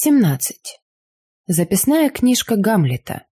17. Записная книжка Гамлета.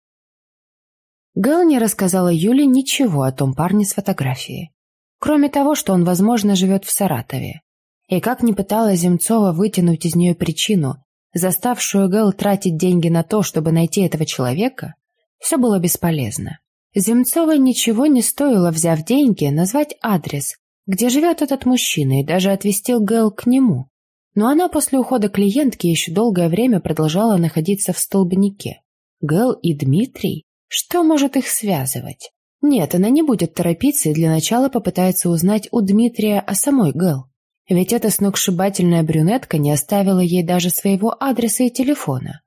Гэл не рассказала Юле ничего о том парне с фотографией. Кроме того, что он, возможно, живет в Саратове. И как ни пыталась Земцова вытянуть из нее причину, заставшую Гэл тратить деньги на то, чтобы найти этого человека, все было бесполезно. Земцова ничего не стоило, взяв деньги, назвать адрес, где живет этот мужчина, и даже отвезти Гэл к нему. Но она после ухода клиентки еще долгое время продолжала находиться в столбнике. Гэл и Дмитрий? Что может их связывать? Нет, она не будет торопиться и для начала попытается узнать у Дмитрия о самой Гэл. Ведь эта сногсшибательная брюнетка не оставила ей даже своего адреса и телефона.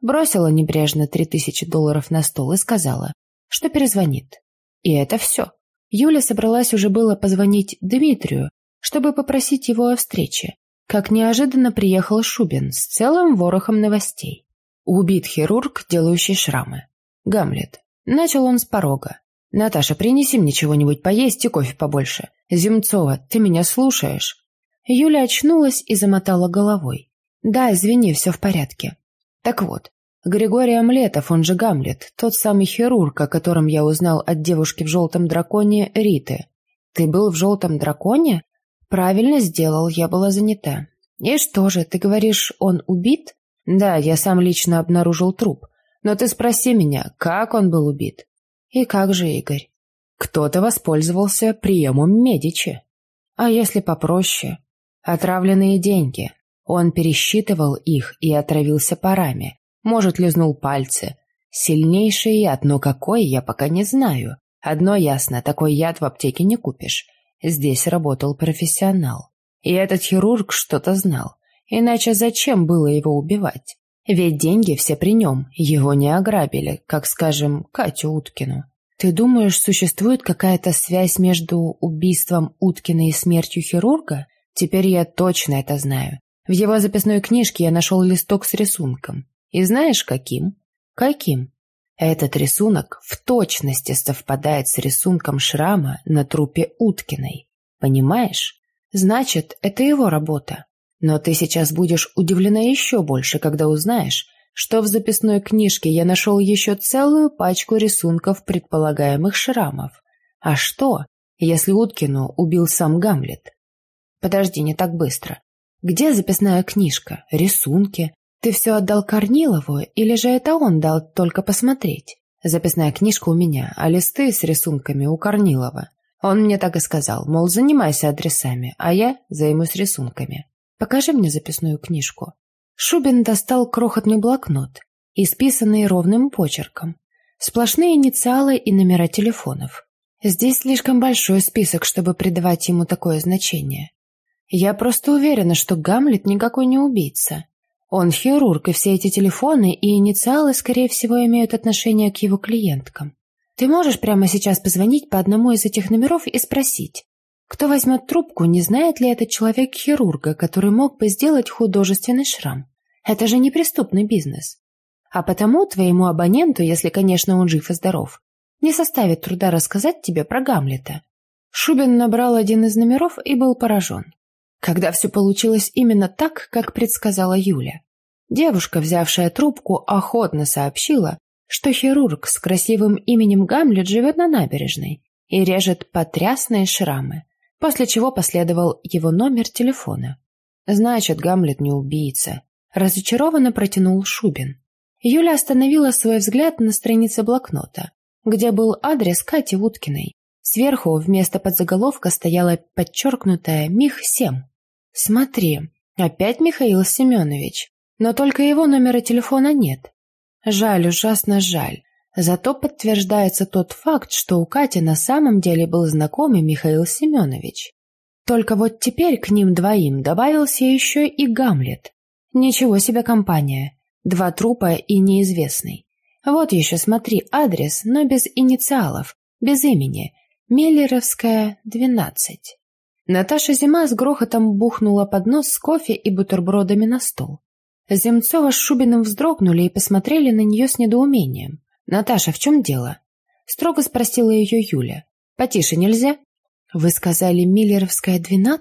Бросила небрежно три тысячи долларов на стол и сказала, что перезвонит. И это все. Юля собралась уже было позвонить Дмитрию, чтобы попросить его о встрече, как неожиданно приехал Шубин с целым ворохом новостей. Убит хирург, делающий шрамы. Гамлет. Начал он с порога. «Наташа, принеси мне чего-нибудь поесть и кофе побольше. Земцова, ты меня слушаешь?» Юля очнулась и замотала головой. «Да, извини, все в порядке». «Так вот, Григорий Омлетов, он же Гамлет, тот самый хирург, о котором я узнал от девушки в желтом драконе Риты. Ты был в желтом драконе? «Правильно сделал, я была занята». «И что же, ты говоришь, он убит?» «Да, я сам лично обнаружил труп. Но ты спроси меня, как он был убит?» «И как же, Игорь?» «Кто-то воспользовался приемом Медичи». «А если попроще?» «Отравленные деньги. Он пересчитывал их и отравился парами. Может, лизнул пальцы. Сильнейший яд, но какой, я пока не знаю. Одно ясно, такой яд в аптеке не купишь. Здесь работал профессионал. И этот хирург что-то знал. Иначе зачем было его убивать? Ведь деньги все при нем, его не ограбили, как, скажем, Катю Уткину. Ты думаешь, существует какая-то связь между убийством Уткина и смертью хирурга? Теперь я точно это знаю. В его записной книжке я нашел листок с рисунком. И знаешь, каким? Каким? Этот рисунок в точности совпадает с рисунком шрама на трупе Уткиной. Понимаешь? Значит, это его работа. Но ты сейчас будешь удивлена еще больше, когда узнаешь, что в записной книжке я нашел еще целую пачку рисунков предполагаемых шрамов. А что, если Уткину убил сам Гамлет? Подожди, не так быстро. Где записная книжка, рисунки, «Ты все отдал Корнилову, или же это он дал только посмотреть?» «Записная книжка у меня, а листы с рисунками у Корнилова. Он мне так и сказал, мол, занимайся адресами, а я займусь рисунками. Покажи мне записную книжку». Шубин достал крохотный блокнот, исписанный ровным почерком. Сплошные инициалы и номера телефонов. Здесь слишком большой список, чтобы придавать ему такое значение. Я просто уверена, что Гамлет никакой не убийца. Он хирург, и все эти телефоны и инициалы, скорее всего, имеют отношение к его клиенткам. Ты можешь прямо сейчас позвонить по одному из этих номеров и спросить, кто возьмет трубку, не знает ли этот человек хирурга, который мог бы сделать художественный шрам. Это же не преступный бизнес. А потому твоему абоненту, если, конечно, он жив и здоров, не составит труда рассказать тебе про Гамлета. Шубин набрал один из номеров и был поражен когда все получилось именно так, как предсказала Юля. Девушка, взявшая трубку, охотно сообщила, что хирург с красивым именем Гамлет живет на набережной и режет потрясные шрамы, после чего последовал его номер телефона. Значит, Гамлет не убийца. Разочарованно протянул Шубин. Юля остановила свой взгляд на странице блокнота, где был адрес Кати Уткиной. Сверху вместо подзаголовка стояла подчеркнутая «Мих-7». «Смотри, опять Михаил Семенович, но только его номера телефона нет. Жаль, ужасно жаль. Зато подтверждается тот факт, что у Кати на самом деле был знакомый Михаил Семенович. Только вот теперь к ним двоим добавился еще и Гамлет. Ничего себе компания. Два трупа и неизвестный. Вот еще смотри адрес, но без инициалов, без имени, Меллеровская, 12. Наташа Зима с грохотом бухнула под нос с кофе и бутербродами на стол. Земцова с Шубиным вздрогнули и посмотрели на нее с недоумением. «Наташа, в чем дело?» Строго спросила ее Юля. «Потише нельзя?» «Вы сказали Миллеровская, 12?»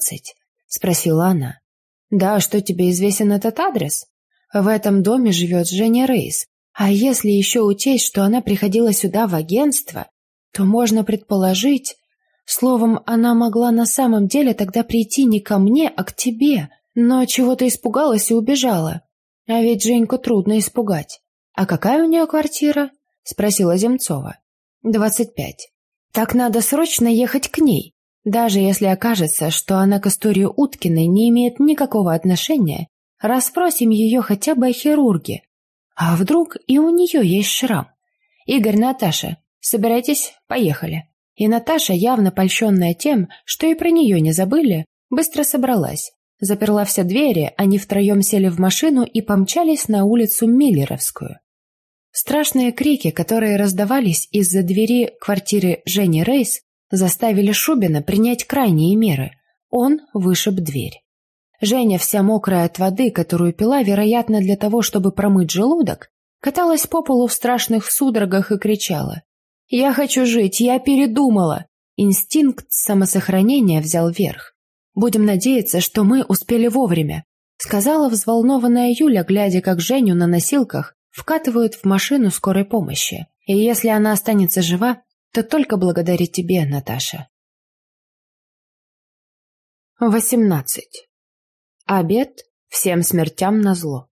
Спросила она. «Да, что тебе известен этот адрес?» В этом доме живет Женя Рейс, а если еще учесть, что она приходила сюда в агентство, то можно предположить... Словом, она могла на самом деле тогда прийти не ко мне, а к тебе, но чего-то испугалась и убежала. А ведь Женьку трудно испугать. «А какая у нее квартира?» — спросила Земцова. «Двадцать пять. Так надо срочно ехать к ней. Даже если окажется, что она к истории Уткиной не имеет никакого отношения, расспросим ее хотя бы о хирурге. А вдруг и у нее есть шрам? Игорь, Наташа, собирайтесь, поехали. И Наташа, явно польщенная тем, что и про нее не забыли, быстро собралась. Заперла все двери, они втроем сели в машину и помчались на улицу Миллеровскую. Страшные крики, которые раздавались из-за двери квартиры Жени Рейс, заставили Шубина принять крайние меры. Он вышиб дверь. Женя, вся мокрая от воды, которую пила, вероятно, для того, чтобы промыть желудок, каталась по полу в страшных судорогах и кричала. «Я хочу жить! Я передумала!» Инстинкт самосохранения взял верх. «Будем надеяться, что мы успели вовремя», сказала взволнованная Юля, глядя, как Женю на носилках вкатывают в машину скорой помощи. И если она останется жива, то только благодаря тебе, Наташа. 18. Обед всем смертям назло.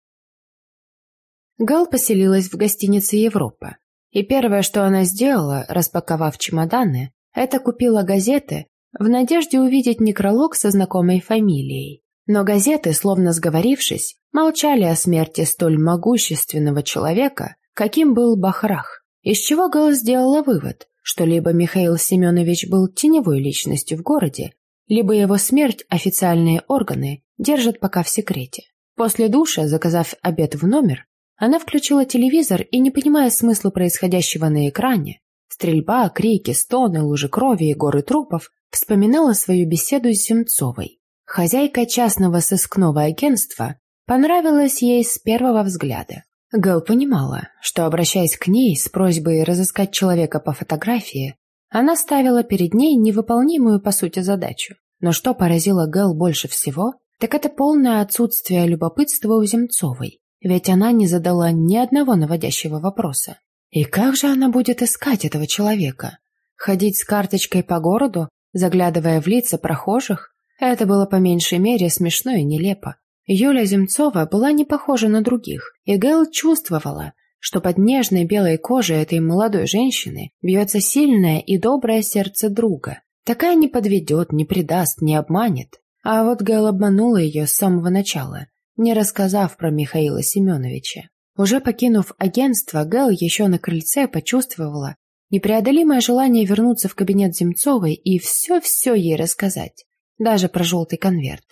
Гал поселилась в гостинице «Европа». И первое, что она сделала, распаковав чемоданы, это купила газеты в надежде увидеть некролог со знакомой фамилией. Но газеты, словно сговорившись, молчали о смерти столь могущественного человека, каким был Бахрах, из чего Гал сделала вывод, что либо Михаил Семенович был теневой личностью в городе, либо его смерть официальные органы держат пока в секрете. После душа, заказав обед в номер, она включила телевизор и, не понимая смысла происходящего на экране, стрельба, крики, стоны, лужи крови и горы трупов, вспоминала свою беседу с Земцовой. Хозяйка частного сыскного агентства понравилась ей с первого взгляда. Гэл понимала, что, обращаясь к ней с просьбой разыскать человека по фотографии, она ставила перед ней невыполнимую по сути задачу. Но что поразило Гэл больше всего, так это полное отсутствие любопытства у Земцовой ведь она не задала ни одного наводящего вопроса. И как же она будет искать этого человека? Ходить с карточкой по городу, заглядывая в лица прохожих? Это было по меньшей мере смешно и нелепо. Юля Земцова была не похожа на других, и Гэл чувствовала, что под нежной белой кожей этой молодой женщины бьется сильное и доброе сердце друга. Такая не подведет, не предаст, не обманет. А вот Гэл обманула ее с самого начала не рассказав про Михаила Семеновича. Уже покинув агентство, Гэл еще на крыльце почувствовала непреодолимое желание вернуться в кабинет Земцовой и все-все ей рассказать, даже про желтый конверт.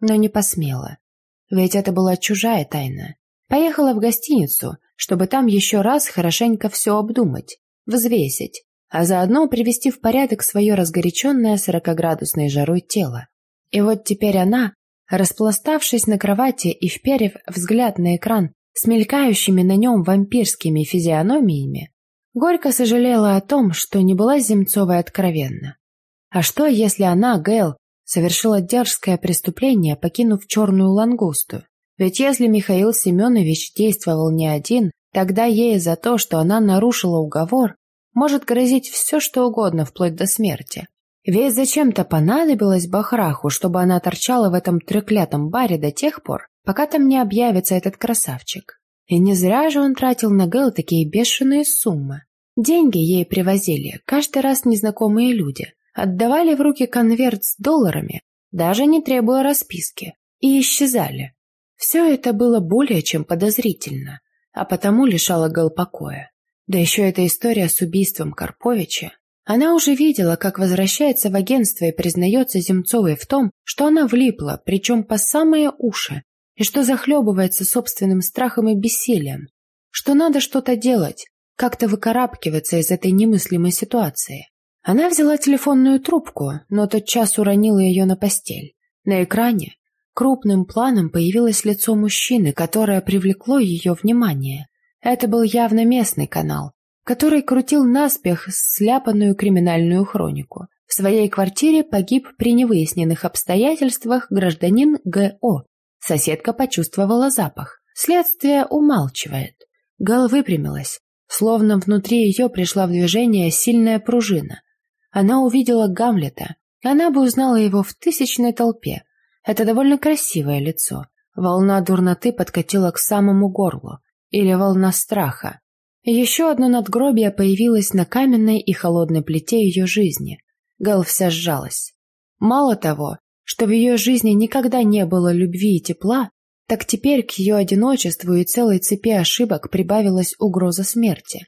Но не посмела, ведь это была чужая тайна. Поехала в гостиницу, чтобы там еще раз хорошенько все обдумать, взвесить, а заодно привести в порядок свое разгоряченное сорокоградусной жарой тело. И вот теперь она, Распластавшись на кровати и вперев взгляд на экран с мелькающими на нем вампирскими физиономиями, горько сожалела о том, что не была Земцовой откровенна. А что, если она, Гэл, совершила дерзкое преступление, покинув черную лангусту? Ведь если Михаил Семенович действовал не один, тогда ей за то, что она нарушила уговор, может грозить все, что угодно, вплоть до смерти. Ведь зачем-то понадобилось Бахраху, чтобы она торчала в этом треклятом баре до тех пор, пока там не объявится этот красавчик. И не зря же он тратил на Гэл такие бешеные суммы. Деньги ей привозили каждый раз незнакомые люди, отдавали в руки конверт с долларами, даже не требуя расписки, и исчезали. Все это было более чем подозрительно, а потому лишало Гэл покоя. Да еще эта история с убийством Карповича. Она уже видела, как возвращается в агентство и признается Земцовой в том, что она влипла, причем по самые уши, и что захлебывается собственным страхом и бессилием, что надо что-то делать, как-то выкарабкиваться из этой немыслимой ситуации. Она взяла телефонную трубку, но тотчас уронила ее на постель. На экране крупным планом появилось лицо мужчины, которое привлекло ее внимание. Это был явно местный канал, который крутил наспех сляпанную криминальную хронику. В своей квартире погиб при невыясненных обстоятельствах гражданин Г.О. Соседка почувствовала запах. Следствие умалчивает. Гал выпрямилась, словно внутри ее пришла в движение сильная пружина. Она увидела Гамлета, она бы узнала его в тысячной толпе. Это довольно красивое лицо. Волна дурноты подкатила к самому горлу. Или волна страха. Еще одно надгробие появилось на каменной и холодной плите ее жизни. Гал вся сжалась. Мало того, что в ее жизни никогда не было любви и тепла, так теперь к ее одиночеству и целой цепи ошибок прибавилась угроза смерти.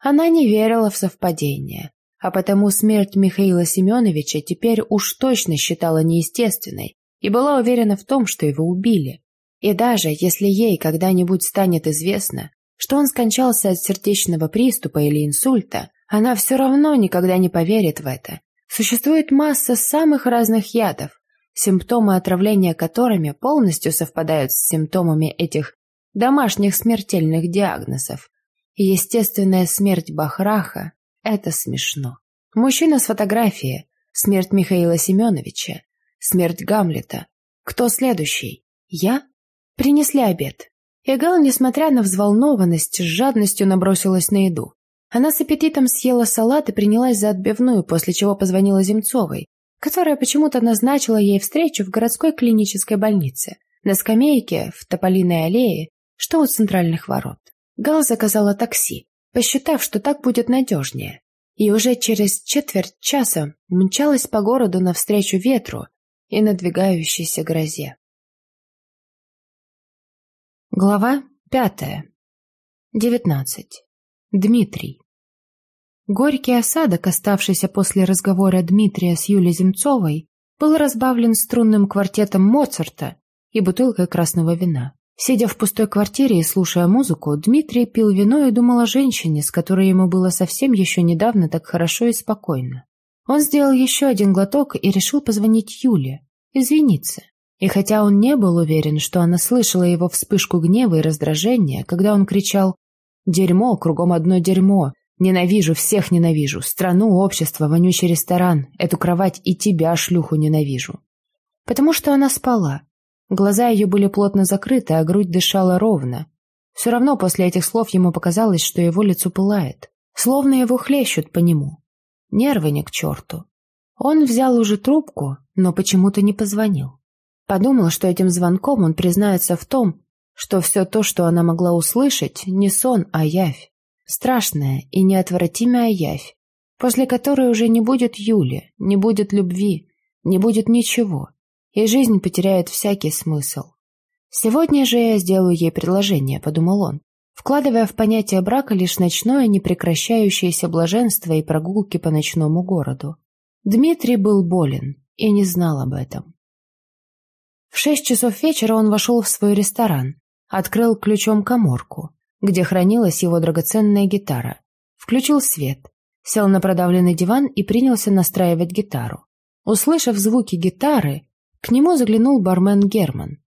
Она не верила в совпадение, а потому смерть Михаила Семеновича теперь уж точно считала неестественной и была уверена в том, что его убили. И даже если ей когда-нибудь станет известно, что он скончался от сердечного приступа или инсульта, она все равно никогда не поверит в это. Существует масса самых разных ядов, симптомы отравления которыми полностью совпадают с симптомами этих домашних смертельных диагнозов. И естественная смерть Бахраха – это смешно. Мужчина с фотографии, смерть Михаила Семеновича, смерть Гамлета. Кто следующий? Я? Принесли обед. Эгал, несмотря на взволнованность, с жадностью набросилась на еду. Она с аппетитом съела салат и принялась за отбивную, после чего позвонила Земцовой, которая почему-то назначила ей встречу в городской клинической больнице, на скамейке в Тополиной аллее, что у центральных ворот. Гал заказала такси, посчитав, что так будет надежнее, и уже через четверть часа мчалась по городу навстречу ветру и надвигающейся грозе. Глава пятая. Девятнадцать. Дмитрий. Горький осадок, оставшийся после разговора Дмитрия с Юлей Земцовой, был разбавлен струнным квартетом Моцарта и бутылкой красного вина. Сидя в пустой квартире и слушая музыку, Дмитрий пил вино и думал о женщине, с которой ему было совсем еще недавно так хорошо и спокойно. Он сделал еще один глоток и решил позвонить Юле, извиниться. И хотя он не был уверен, что она слышала его вспышку гнева и раздражения, когда он кричал «Дерьмо, кругом одно дерьмо! Ненавижу, всех ненавижу! Страну, общество, вонючий ресторан, эту кровать и тебя, шлюху, ненавижу!» Потому что она спала. Глаза ее были плотно закрыты, а грудь дышала ровно. Все равно после этих слов ему показалось, что его лицо пылает. Словно его хлещут по нему. Нервы не к черту. Он взял уже трубку, но почему-то не позвонил. Подумал, что этим звонком он признается в том, что все то, что она могла услышать, не сон, а явь. Страшная и неотвратимая явь, после которой уже не будет Юли, не будет любви, не будет ничего, и жизнь потеряет всякий смысл. «Сегодня же я сделаю ей предложение», — подумал он, вкладывая в понятие брака лишь ночное непрекращающееся блаженство и прогулки по ночному городу. Дмитрий был болен и не знал об этом. В шесть часов вечера он вошел в свой ресторан, открыл ключом коморку, где хранилась его драгоценная гитара, включил свет, сел на продавленный диван и принялся настраивать гитару. Услышав звуки гитары, к нему заглянул бармен Герман.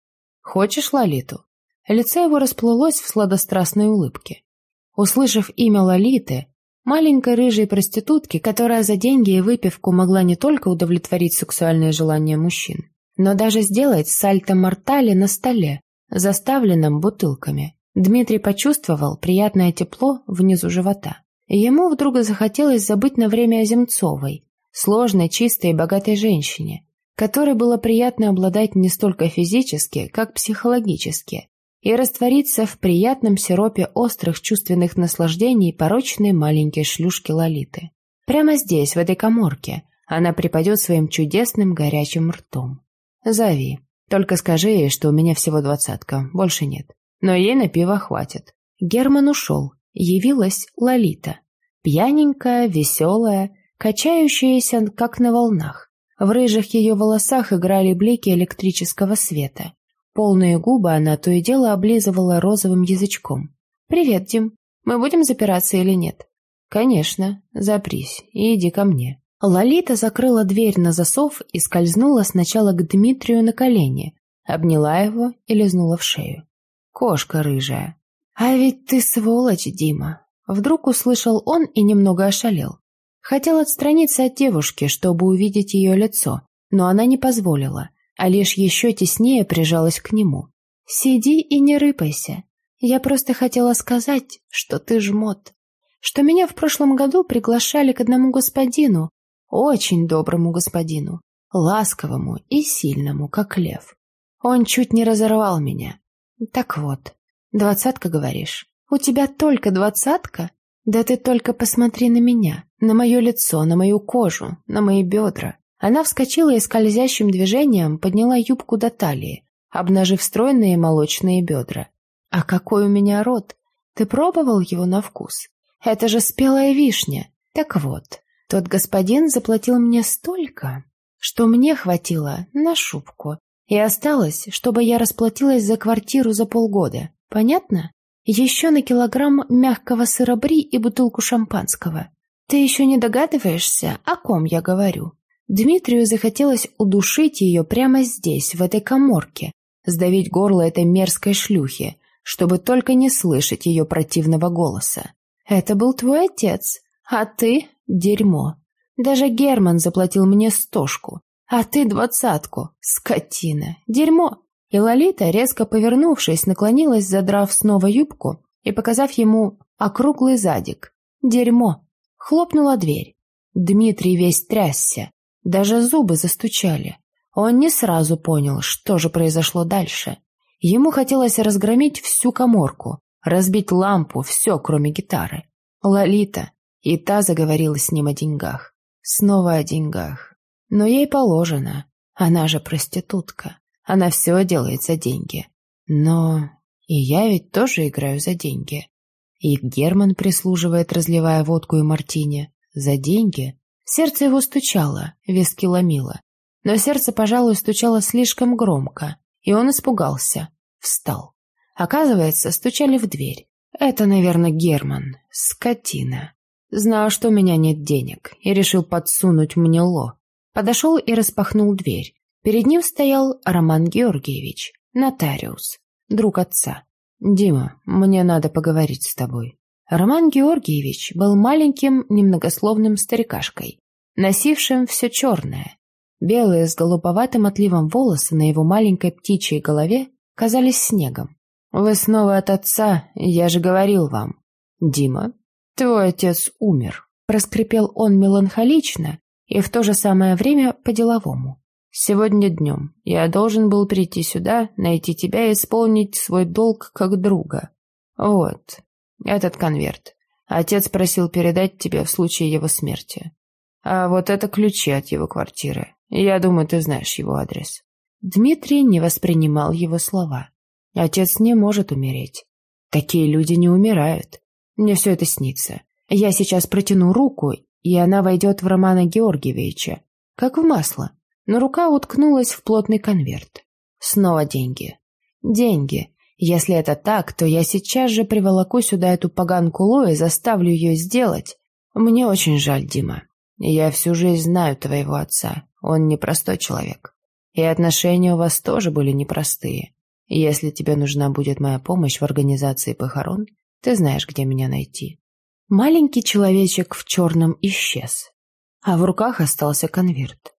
«Хочешь Лолиту?» Лицо его расплылось в сладострастной улыбке. Услышав имя Лолиты, маленькой рыжей проститутки, которая за деньги и выпивку могла не только удовлетворить сексуальные желания мужчин, но даже сделать сальто-мортале на столе, заставленном бутылками. Дмитрий почувствовал приятное тепло внизу живота. Ему вдруг захотелось забыть на время о Земцовой, сложной, чистой и богатой женщине, которой было приятно обладать не столько физически, как психологически, и раствориться в приятном сиропе острых чувственных наслаждений порочной маленькой шлюшки Лолиты. Прямо здесь, в этой коморке, она припадет своим чудесным горячим ртом. «Зови. Только скажи ей, что у меня всего двадцатка, больше нет. Но ей на пиво хватит». Герман ушел. Явилась Лолита. Пьяненькая, веселая, качающаяся, как на волнах. В рыжих ее волосах играли блики электрического света. Полные губы она то и дело облизывала розовым язычком. «Привет, Дим. Мы будем запираться или нет?» «Конечно. Запрись и иди ко мне». Лолита закрыла дверь на засов и скользнула сначала к Дмитрию на колени, обняла его и лизнула в шею. «Кошка рыжая». «А ведь ты сволочь, Дима!» Вдруг услышал он и немного ошалел. Хотел отстраниться от девушки, чтобы увидеть ее лицо, но она не позволила, а лишь еще теснее прижалась к нему. Сиди и не рыпайся. Я просто хотела сказать, что ты жмот. Что меня в прошлом году приглашали к одному господину, очень доброму господину, ласковому и сильному, как лев. Он чуть не разорвал меня. Так вот, двадцатка, говоришь? У тебя только двадцатка? Да ты только посмотри на меня, на мое лицо, на мою кожу, на мои бедра. Она вскочила и скользящим движением подняла юбку до талии, обнажив стройные молочные бедра. А какой у меня рот! Ты пробовал его на вкус? Это же спелая вишня. Так вот, тот господин заплатил мне столько, что мне хватило на шубку. И осталось, чтобы я расплатилась за квартиру за полгода. Понятно? Еще на килограмм мягкого сыра бри и бутылку шампанского. Ты еще не догадываешься, о ком я говорю? Дмитрию захотелось удушить ее прямо здесь, в этой коморке, сдавить горло этой мерзкой шлюхи, чтобы только не слышать ее противного голоса. «Это был твой отец, а ты — дерьмо. Даже Герман заплатил мне стошку, а ты двадцатку, скотина, дерьмо». И Лолита, резко повернувшись, наклонилась, задрав снова юбку и показав ему округлый задик. «Дерьмо!» Хлопнула дверь. Дмитрий весь трясся, даже зубы застучали. Он не сразу понял, что же произошло дальше. Ему хотелось разгромить всю коморку, разбить лампу, все, кроме гитары. Лолита. И та заговорила с ним о деньгах. Снова о деньгах. Но ей положено. Она же проститутка. Она все делает за деньги. Но и я ведь тоже играю за деньги. И Герман прислуживает, разливая водку и мартини. За деньги. Сердце его стучало, виски ломило. Но сердце, пожалуй, стучало слишком громко, и он испугался. Встал. Оказывается, стучали в дверь. Это, наверное, Герман. Скотина. Знал, что у меня нет денег, и решил подсунуть мне ло. Подошел и распахнул дверь. Перед ним стоял Роман Георгиевич, нотариус, друг отца. «Дима, мне надо поговорить с тобой». Роман Георгиевич был маленьким, немногословным старикашкой, носившим все черное, Белые с голубоватым отливом волосы на его маленькой птичьей голове казались снегом. «Вы снова от отца, я же говорил вам». «Дима, твой отец умер», — проскрипел он меланхолично и в то же самое время по-деловому. «Сегодня днем я должен был прийти сюда, найти тебя и исполнить свой долг как друга. Вот, этот конверт. Отец просил передать тебе в случае его смерти. А вот это ключи от его квартиры. Я думаю, ты знаешь его адрес». Дмитрий не воспринимал его слова. «Отец не может умереть. Такие люди не умирают. Мне все это снится. Я сейчас протяну руку, и она войдет в Романа Георгиевича, как в масло. Но рука уткнулась в плотный конверт. Снова деньги. Деньги. Если это так, то я сейчас же приволоку сюда эту поганку Ло и заставлю ее сделать. Мне очень жаль, Дима. Я всю жизнь знаю твоего отца. Он непростой человек. И отношения у вас тоже были непростые. Если тебе нужна будет моя помощь в организации похорон, ты знаешь, где меня найти». Маленький человечек в черном исчез, а в руках остался конверт.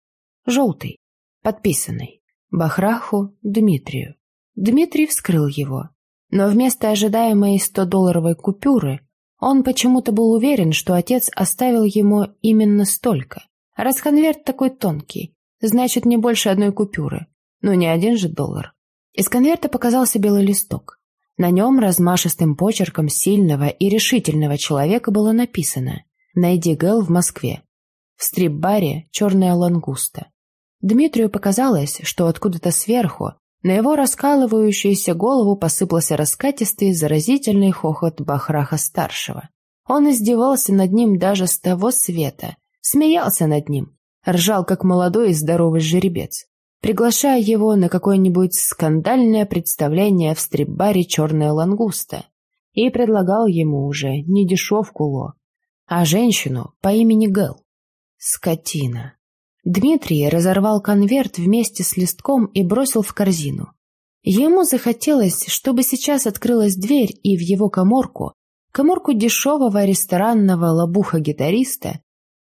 Желтый, подписанный. Бахраху Дмитрию. Дмитрий вскрыл его, но вместо ожидаемой 100-долларовой купюры он почему-то был уверен, что отец оставил ему именно столько. Раз конверт такой тонкий, значит, не больше одной купюры. Ну, не один же доллар. Из конверта показался белый листок. На нем размашистым почерком сильного и решительного человека было написано «Найди Гэл в Москве». В стрип-баре «Черная лангуста». Дмитрию показалось, что откуда-то сверху на его раскалывающуюся голову посыпался раскатистый заразительный хохот Бахраха-старшего. Он издевался над ним даже с того света, смеялся над ним, ржал, как молодой и здоровый жеребец, приглашая его на какое-нибудь скандальное представление в стрип-баре «Черная лангуста» и предлагал ему уже не дешевку Ло, а женщину по имени Гэл. Скотина. Дмитрий разорвал конверт вместе с листком и бросил в корзину. Ему захотелось, чтобы сейчас открылась дверь и в его коморку, коморку дешевого ресторанного лобуха-гитариста,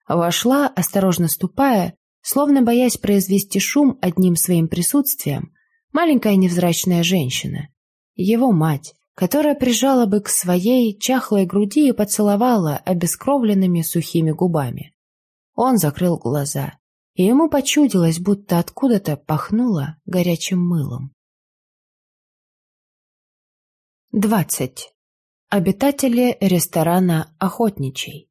вошла, осторожно ступая, словно боясь произвести шум одним своим присутствием, маленькая невзрачная женщина. его мать, которая прижала бы к своей чахлой груди и поцеловала обескровленными сухими губами. Он закрыл глаза, и ему почудилось, будто откуда-то пахнуло горячим мылом. Двадцать. Обитатели ресторана «Охотничий».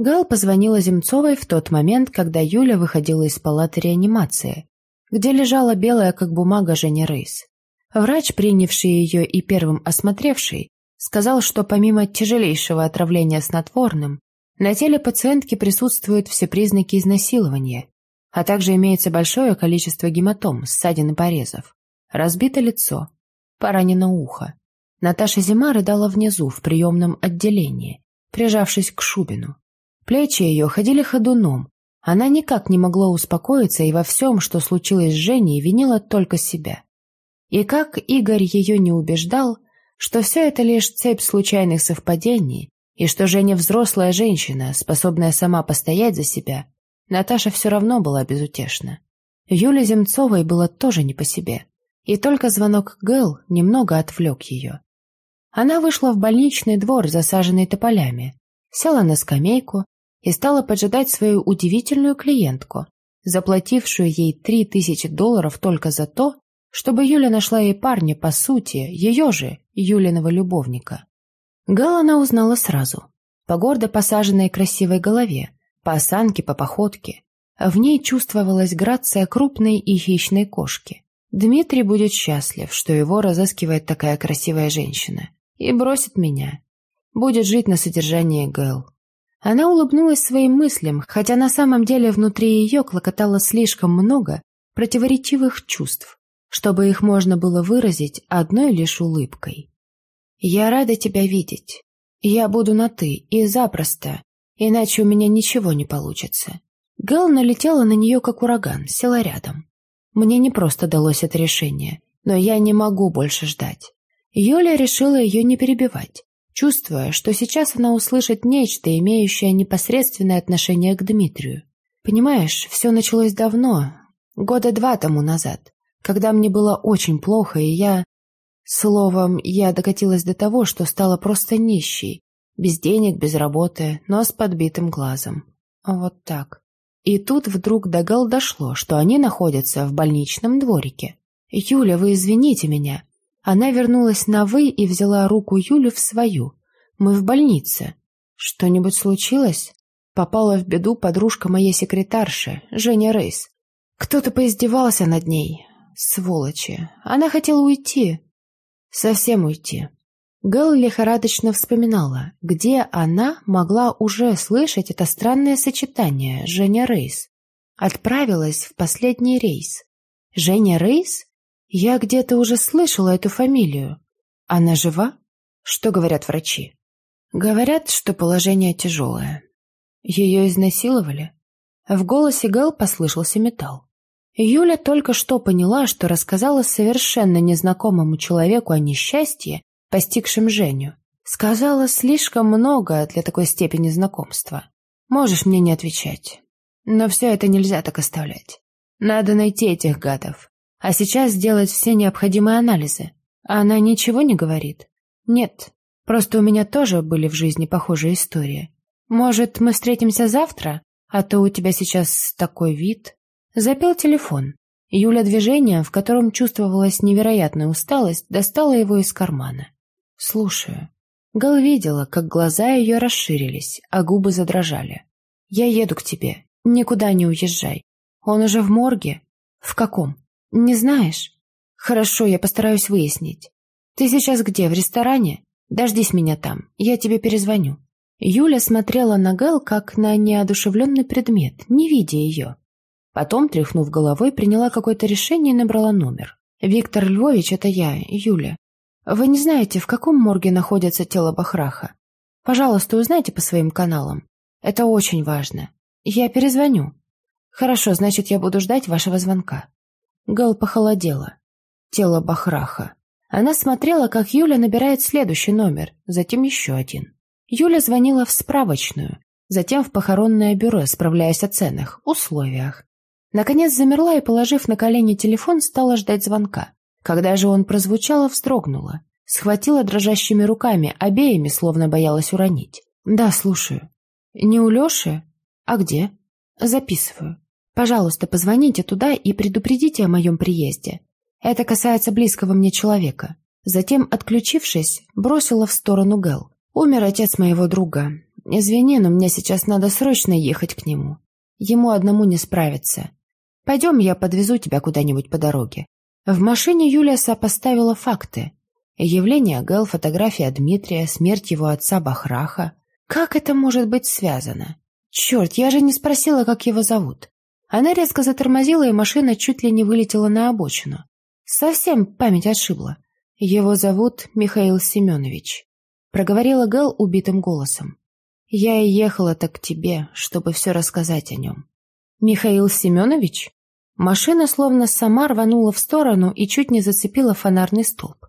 Гал позвонила Земцовой в тот момент, когда Юля выходила из палаты реанимации, где лежала белая, как бумага, Женя Рейс. Врач, принявший ее и первым осмотревший, сказал, что помимо тяжелейшего отравления снотворным, на теле пациентки присутствуют все признаки изнасилования, а также имеется большое количество гематом, ссадин и порезов. Разбито лицо, поранено ухо. Наташа Зима рыдала внизу, в приемном отделении, прижавшись к Шубину. Плечи ее ходили ходуном. Она никак не могла успокоиться и во всем, что случилось с Женей, винила только себя. И как Игорь ее не убеждал, что все это лишь цепь случайных совпадений, и что Женя взрослая женщина, способная сама постоять за себя, Наташа все равно была безутешна. Юле Земцовой было тоже не по себе, и только звонок Гэл немного отвлек ее. Она вышла в больничный двор, засаженный тополями, села на скамейку и стала поджидать свою удивительную клиентку, заплатившую ей три тысячи долларов только за то, чтобы Юля нашла ей парня, по сути, ее же, Юлиного любовника. Гал она узнала сразу. По гордо посаженной красивой голове, по осанке, по походке. В ней чувствовалась грация крупной и хищной кошки. Дмитрий будет счастлив, что его разыскивает такая красивая женщина. И бросит меня. Будет жить на содержании Гэл. Она улыбнулась своим мыслям, хотя на самом деле внутри ее клокотало слишком много противоречивых чувств чтобы их можно было выразить одной лишь улыбкой. «Я рада тебя видеть. Я буду на «ты» и запросто, иначе у меня ничего не получится». Гэл налетела на нее, как ураган, села рядом. Мне не просто далось это решение, но я не могу больше ждать. Юля решила ее не перебивать, чувствуя, что сейчас она услышит нечто, имеющее непосредственное отношение к Дмитрию. Понимаешь, все началось давно, года два тому назад когда мне было очень плохо, и я... Словом, я докатилась до того, что стала просто нищей, без денег, без работы, но с подбитым глазом. Вот так. И тут вдруг до Гал дошло, что они находятся в больничном дворике. «Юля, вы извините меня». Она вернулась на «вы» и взяла руку Юли в свою. «Мы в больнице. Что-нибудь случилось?» Попала в беду подружка моей секретарши, Женя Рейс. Кто-то поиздевался над ней, Сволочи. Она хотела уйти. Совсем уйти. Гэл лихорадочно вспоминала, где она могла уже слышать это странное сочетание «Женя Рейс». Отправилась в последний рейс. «Женя Рейс? Я где-то уже слышала эту фамилию. Она жива? Что говорят врачи?» «Говорят, что положение тяжелое. Ее изнасиловали?» В голосе Гэл послышался металл. Юля только что поняла, что рассказала совершенно незнакомому человеку о несчастье, постигшем Женю. Сказала слишком много для такой степени знакомства. Можешь мне не отвечать. Но все это нельзя так оставлять. Надо найти этих гадов. А сейчас сделать все необходимые анализы. А она ничего не говорит? Нет. Просто у меня тоже были в жизни похожие истории. Может, мы встретимся завтра? А то у тебя сейчас такой вид. Запел телефон. Юля движением, в котором чувствовалась невероятная усталость, достала его из кармана. «Слушаю». Гал видела, как глаза ее расширились, а губы задрожали. «Я еду к тебе. Никуда не уезжай. Он уже в морге? В каком? Не знаешь? Хорошо, я постараюсь выяснить. Ты сейчас где, в ресторане? Дождись меня там, я тебе перезвоню». Юля смотрела на Гал как на неодушевленный предмет, не видя ее. Потом, тряхнув головой, приняла какое-то решение и набрала номер. «Виктор Львович, это я, Юля. Вы не знаете, в каком морге находится тело Бахраха? Пожалуйста, узнайте по своим каналам. Это очень важно. Я перезвоню». «Хорошо, значит, я буду ждать вашего звонка». Гал похолодела. Тело Бахраха. Она смотрела, как Юля набирает следующий номер, затем еще один. Юля звонила в справочную, затем в похоронное бюро, справляясь о ценах, условиях. Наконец замерла и, положив на колени телефон, стала ждать звонка. Когда же он прозвучал, вздрогнула. Схватила дрожащими руками, обеими, словно боялась уронить. «Да, слушаю». «Не у Леши? А где?» «Записываю. Пожалуйста, позвоните туда и предупредите о моем приезде. Это касается близкого мне человека». Затем, отключившись, бросила в сторону Гэл. «Умер отец моего друга. Извини, но мне сейчас надо срочно ехать к нему. Ему одному не справиться. Пойдем, я подвезу тебя куда-нибудь по дороге». В машине Юлия сопоставила факты. Явление Гэл, фотография Дмитрия, смерть его отца Бахраха. Как это может быть связано? Черт, я же не спросила, как его зовут. Она резко затормозила, и машина чуть ли не вылетела на обочину. Совсем память отшибла. Его зовут Михаил Семенович. Проговорила Гэл убитым голосом. Я и ехала так к тебе, чтобы все рассказать о нем. Михаил Семенович? Машина словно сама рванула в сторону и чуть не зацепила фонарный столб.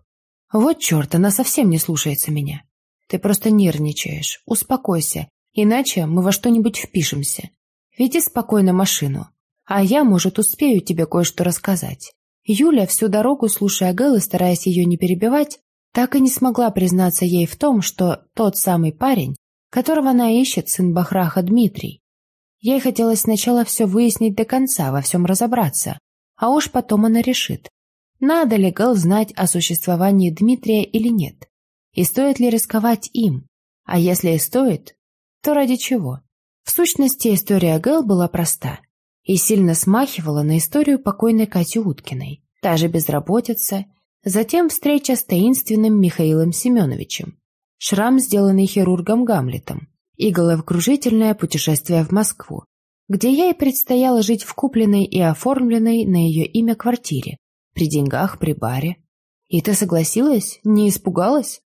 Вот черт, она совсем не слушается меня. Ты просто нервничаешь. Успокойся, иначе мы во что-нибудь впишемся. Веди спокойно машину, а я, может, успею тебе кое-что рассказать. Юля, всю дорогу слушая Гэл и стараясь ее не перебивать, так и не смогла признаться ей в том, что тот самый парень, которого она ищет, сын Бахраха Дмитрий. Ей хотелось сначала все выяснить до конца, во всем разобраться, а уж потом она решит, надо ли Гэл знать о существовании Дмитрия или нет. И стоит ли рисковать им? А если и стоит, то ради чего? В сущности, история Гэл была проста и сильно смахивала на историю покойной Кати Уткиной. Та же безработица, затем встреча с таинственным Михаилом Семеновичем, шрам, сделанный хирургом Гамлетом, и головокружительное путешествие в Москву, где ей предстояло жить в купленной и оформленной на ее имя квартире, при деньгах, при баре. И ты согласилась? Не испугалась?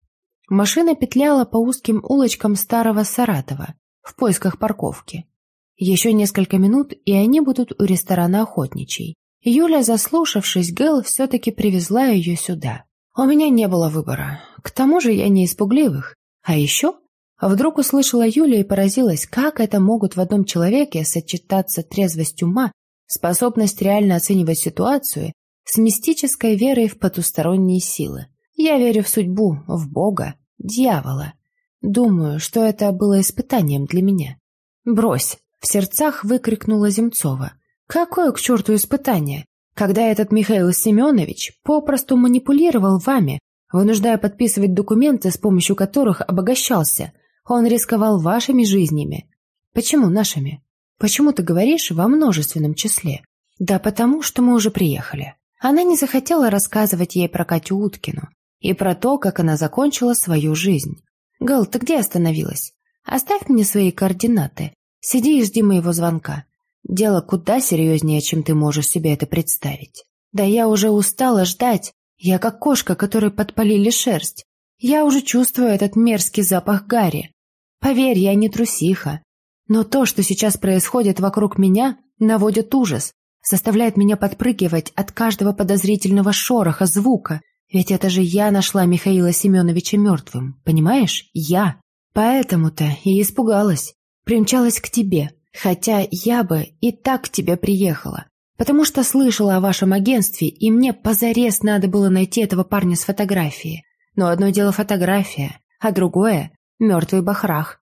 Машина петляла по узким улочкам старого Саратова в поисках парковки. Еще несколько минут, и они будут у ресторана «Охотничий». Юля, заслушавшись, Гэл все-таки привезла ее сюда. У меня не было выбора. К тому же я не испугливых. А еще... Вдруг услышала Юля и поразилась, как это могут в одном человеке сочетаться трезвость ума, способность реально оценивать ситуацию с мистической верой в потусторонние силы. Я верю в судьбу, в Бога, дьявола. Думаю, что это было испытанием для меня. «Брось!» — в сердцах выкрикнула Земцова. «Какое к черту испытание? Когда этот Михаил Семенович попросту манипулировал вами, вынуждая подписывать документы, с помощью которых обогащался, он рисковал вашими жизнями. Почему нашими? Почему ты говоришь во множественном числе? Да потому, что мы уже приехали. Она не захотела рассказывать ей про Катю Уткину и про то, как она закончила свою жизнь. «Гэл, ты где остановилась? Оставь мне свои координаты. Сиди и жди моего звонка. Дело куда серьезнее, чем ты можешь себе это представить. Да я уже устала ждать. Я как кошка, которой подпалили шерсть. Я уже чувствую этот мерзкий запах гари. Поверь, я не трусиха. Но то, что сейчас происходит вокруг меня, наводит ужас, заставляет меня подпрыгивать от каждого подозрительного шороха, звука. Ведь это же я нашла Михаила Семеновича мертвым, понимаешь? Я. Поэтому-то и испугалась. Примчалась к тебе, хотя я бы и так к тебе приехала. Потому что слышала о вашем агентстве, и мне позарез надо было найти этого парня с фотографии. Но одно дело фотография, а другое — мертвый бахрах.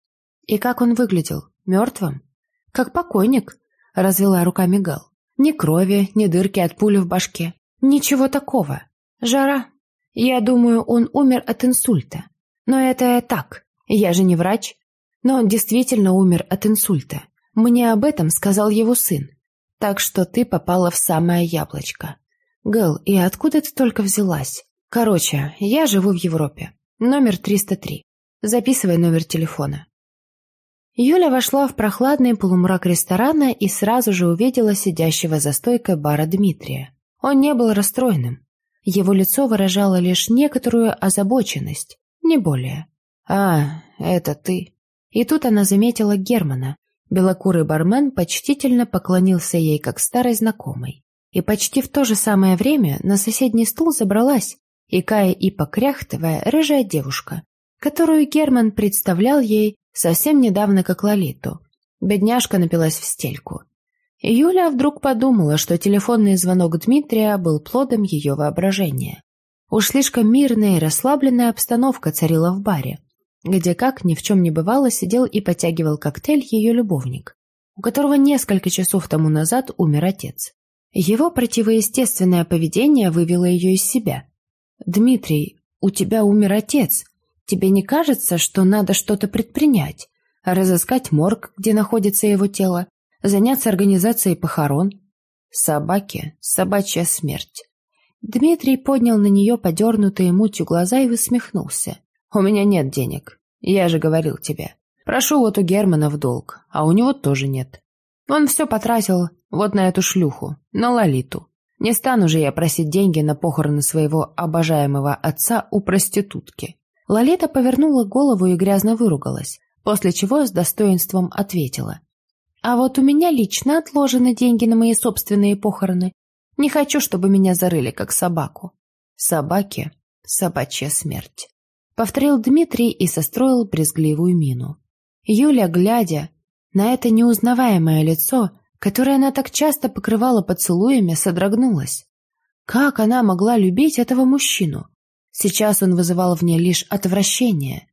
И как он выглядел? Мертвым? Как покойник, развела руками Гал. Ни крови, ни дырки от пули в башке. Ничего такого. Жара. Я думаю, он умер от инсульта. Но это так. Я же не врач. Но он действительно умер от инсульта. Мне об этом сказал его сын. Так что ты попала в самое яблочко. Гэл, и откуда ты только взялась? Короче, я живу в Европе. Номер 303. Записывай номер телефона. Юля вошла в прохладный полумрак ресторана и сразу же увидела сидящего за стойкой бара Дмитрия. Он не был расстроенным. Его лицо выражало лишь некоторую озабоченность, не более. «А, это ты». И тут она заметила Германа. Белокурый бармен почтительно поклонился ей как старой знакомой. И почти в то же самое время на соседний стул забралась, икая и покряхтывая, рыжая девушка, которую Герман представлял ей совсем недавно как Лолиту. Бедняжка напилась в стельку. Юля вдруг подумала, что телефонный звонок Дмитрия был плодом ее воображения. Уж слишком мирная и расслабленная обстановка царила в баре, где, как ни в чем не бывало, сидел и потягивал коктейль ее любовник, у которого несколько часов тому назад умер отец. Его противоестественное поведение вывело ее из себя. «Дмитрий, у тебя умер отец. Тебе не кажется, что надо что-то предпринять? Разыскать морг, где находится его тело, заняться организацией похорон. Собаки, собачья смерть. Дмитрий поднял на нее подернутые мутью глаза и усмехнулся. «У меня нет денег. Я же говорил тебе. Прошу вот у Германа в долг, а у него тоже нет. Он все потратил вот на эту шлюху, на Лолиту. Не стану же я просить деньги на похороны своего обожаемого отца у проститутки». Лолита повернула голову и грязно выругалась, после чего с достоинством ответила. А вот у меня лично отложены деньги на мои собственные похороны. Не хочу, чтобы меня зарыли, как собаку. Собаки — собачья смерть. Повторил Дмитрий и состроил брезгливую мину. Юля, глядя на это неузнаваемое лицо, которое она так часто покрывала поцелуями, содрогнулась. Как она могла любить этого мужчину? Сейчас он вызывал в ней лишь отвращение.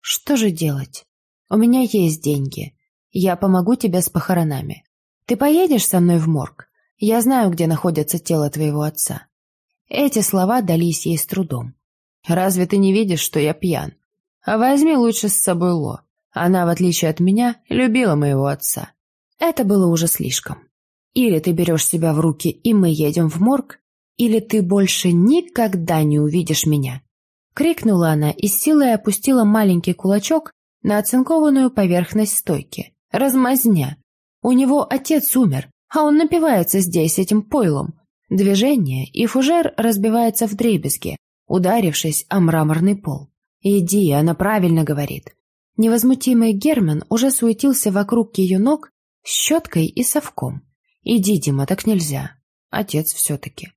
Что же делать? У меня есть деньги. Я помогу тебе с похоронами. Ты поедешь со мной в морг? Я знаю, где находится тело твоего отца». Эти слова дались ей с трудом. «Разве ты не видишь, что я пьян? А возьми лучше с собой Ло. Она, в отличие от меня, любила моего отца». Это было уже слишком. Или ты берешь себя в руки, и мы едем в морг, или ты больше никогда не увидишь меня. Крикнула она и силой опустила маленький кулачок на оцинкованную поверхность стойки. Размазня. У него отец умер, а он напивается здесь этим пойлом. Движение, и фужер разбивается в дребезги, ударившись о мраморный пол. «Иди, она правильно говорит». Невозмутимый Герман уже суетился вокруг ее ног с щеткой и совком. «Иди, Дима, так нельзя. Отец все-таки».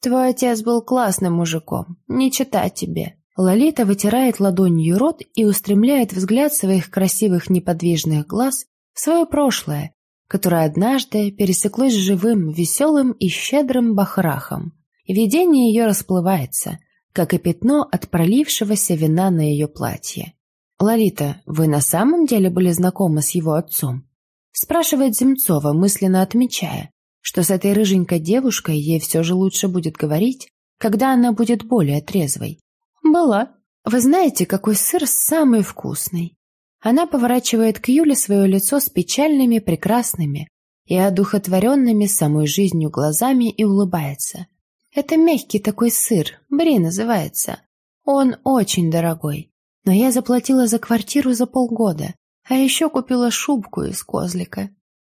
«Твой отец был классным мужиком, не читать тебе». Лолита вытирает ладонью рот и устремляет взгляд своих красивых неподвижных глаз свое прошлое, которое однажды пересеклось с живым, веселым и щедрым бахрахом. Видение ее расплывается, как и пятно от пролившегося вина на ее платье. «Лолита, вы на самом деле были знакомы с его отцом?» спрашивает Земцова, мысленно отмечая, что с этой рыженькой девушкой ей все же лучше будет говорить, когда она будет более трезвой. «Была. Вы знаете, какой сыр самый вкусный?» Она поворачивает к Юле свое лицо с печальными, прекрасными и одухотворенными самой жизнью глазами и улыбается. Это мягкий такой сыр, бри называется. Он очень дорогой. Но я заплатила за квартиру за полгода, а еще купила шубку из козлика.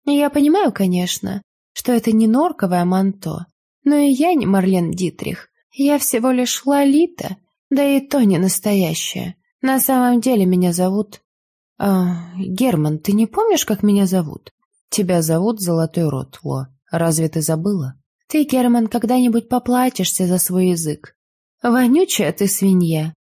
Я понимаю, конечно, что это не норковое манто, но и я не Марлен Дитрих. Я всего лишь Лолита, да и то не настоящая. На самом деле меня зовут «А, Герман, ты не помнишь, как меня зовут?» «Тебя зовут Золотой Рот, Ло. Разве ты забыла?» «Ты, Герман, когда-нибудь поплатишься за свой язык. Вонючая ты свинья».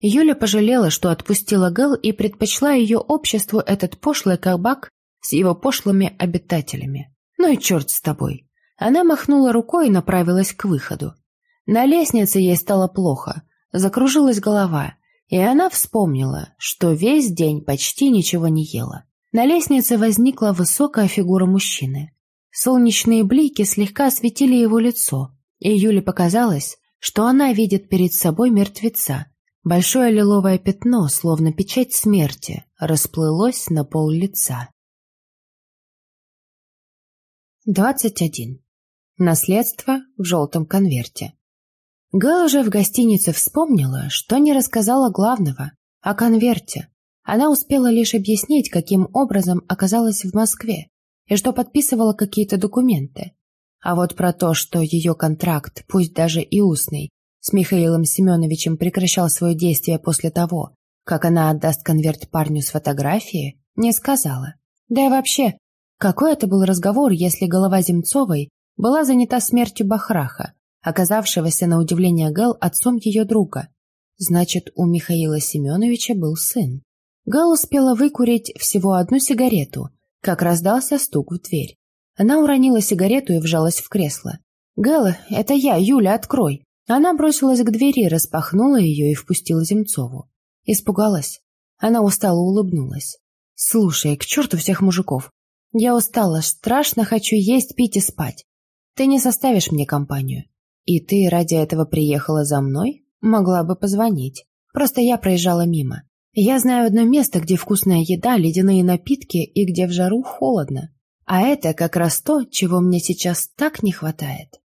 Юля пожалела, что отпустила Гэл и предпочла ее обществу этот пошлый кабак с его пошлыми обитателями. «Ну и черт с тобой!» Она махнула рукой и направилась к выходу. На лестнице ей стало плохо, закружилась голова, и она вспомнила, что весь день почти ничего не ела. На лестнице возникла высокая фигура мужчины. Солнечные блики слегка осветили его лицо, и Юле показалось, что она видит перед собой мертвеца. Большое лиловое пятно, словно печать смерти, расплылось на пол лица. 21. Наследство в желтом конверте. Гэл уже в гостинице вспомнила, что не рассказала главного, о конверте. Она успела лишь объяснить, каким образом оказалась в Москве и что подписывала какие-то документы. А вот про то, что ее контракт, пусть даже и устный, с Михаилом Семеновичем прекращал свое действие после того, как она отдаст конверт парню с фотографией, не сказала. Да и вообще, какой это был разговор, если голова Земцовой была занята смертью Бахраха, оказавшегося на удивление Гал отцом ее друга. Значит, у Михаила Семеновича был сын. Гал успела выкурить всего одну сигарету, как раздался стук в дверь. Она уронила сигарету и вжалась в кресло. «Гэл, это я, Юля, открой!» Она бросилась к двери, распахнула ее и впустила Земцову. Испугалась. Она устало улыбнулась. «Слушай, к черту всех мужиков! Я устала, страшно хочу есть, пить и спать. Ты не составишь мне компанию. И ты ради этого приехала за мной? Могла бы позвонить. Просто я проезжала мимо. Я знаю одно место, где вкусная еда, ледяные напитки и где в жару холодно. А это как раз то, чего мне сейчас так не хватает.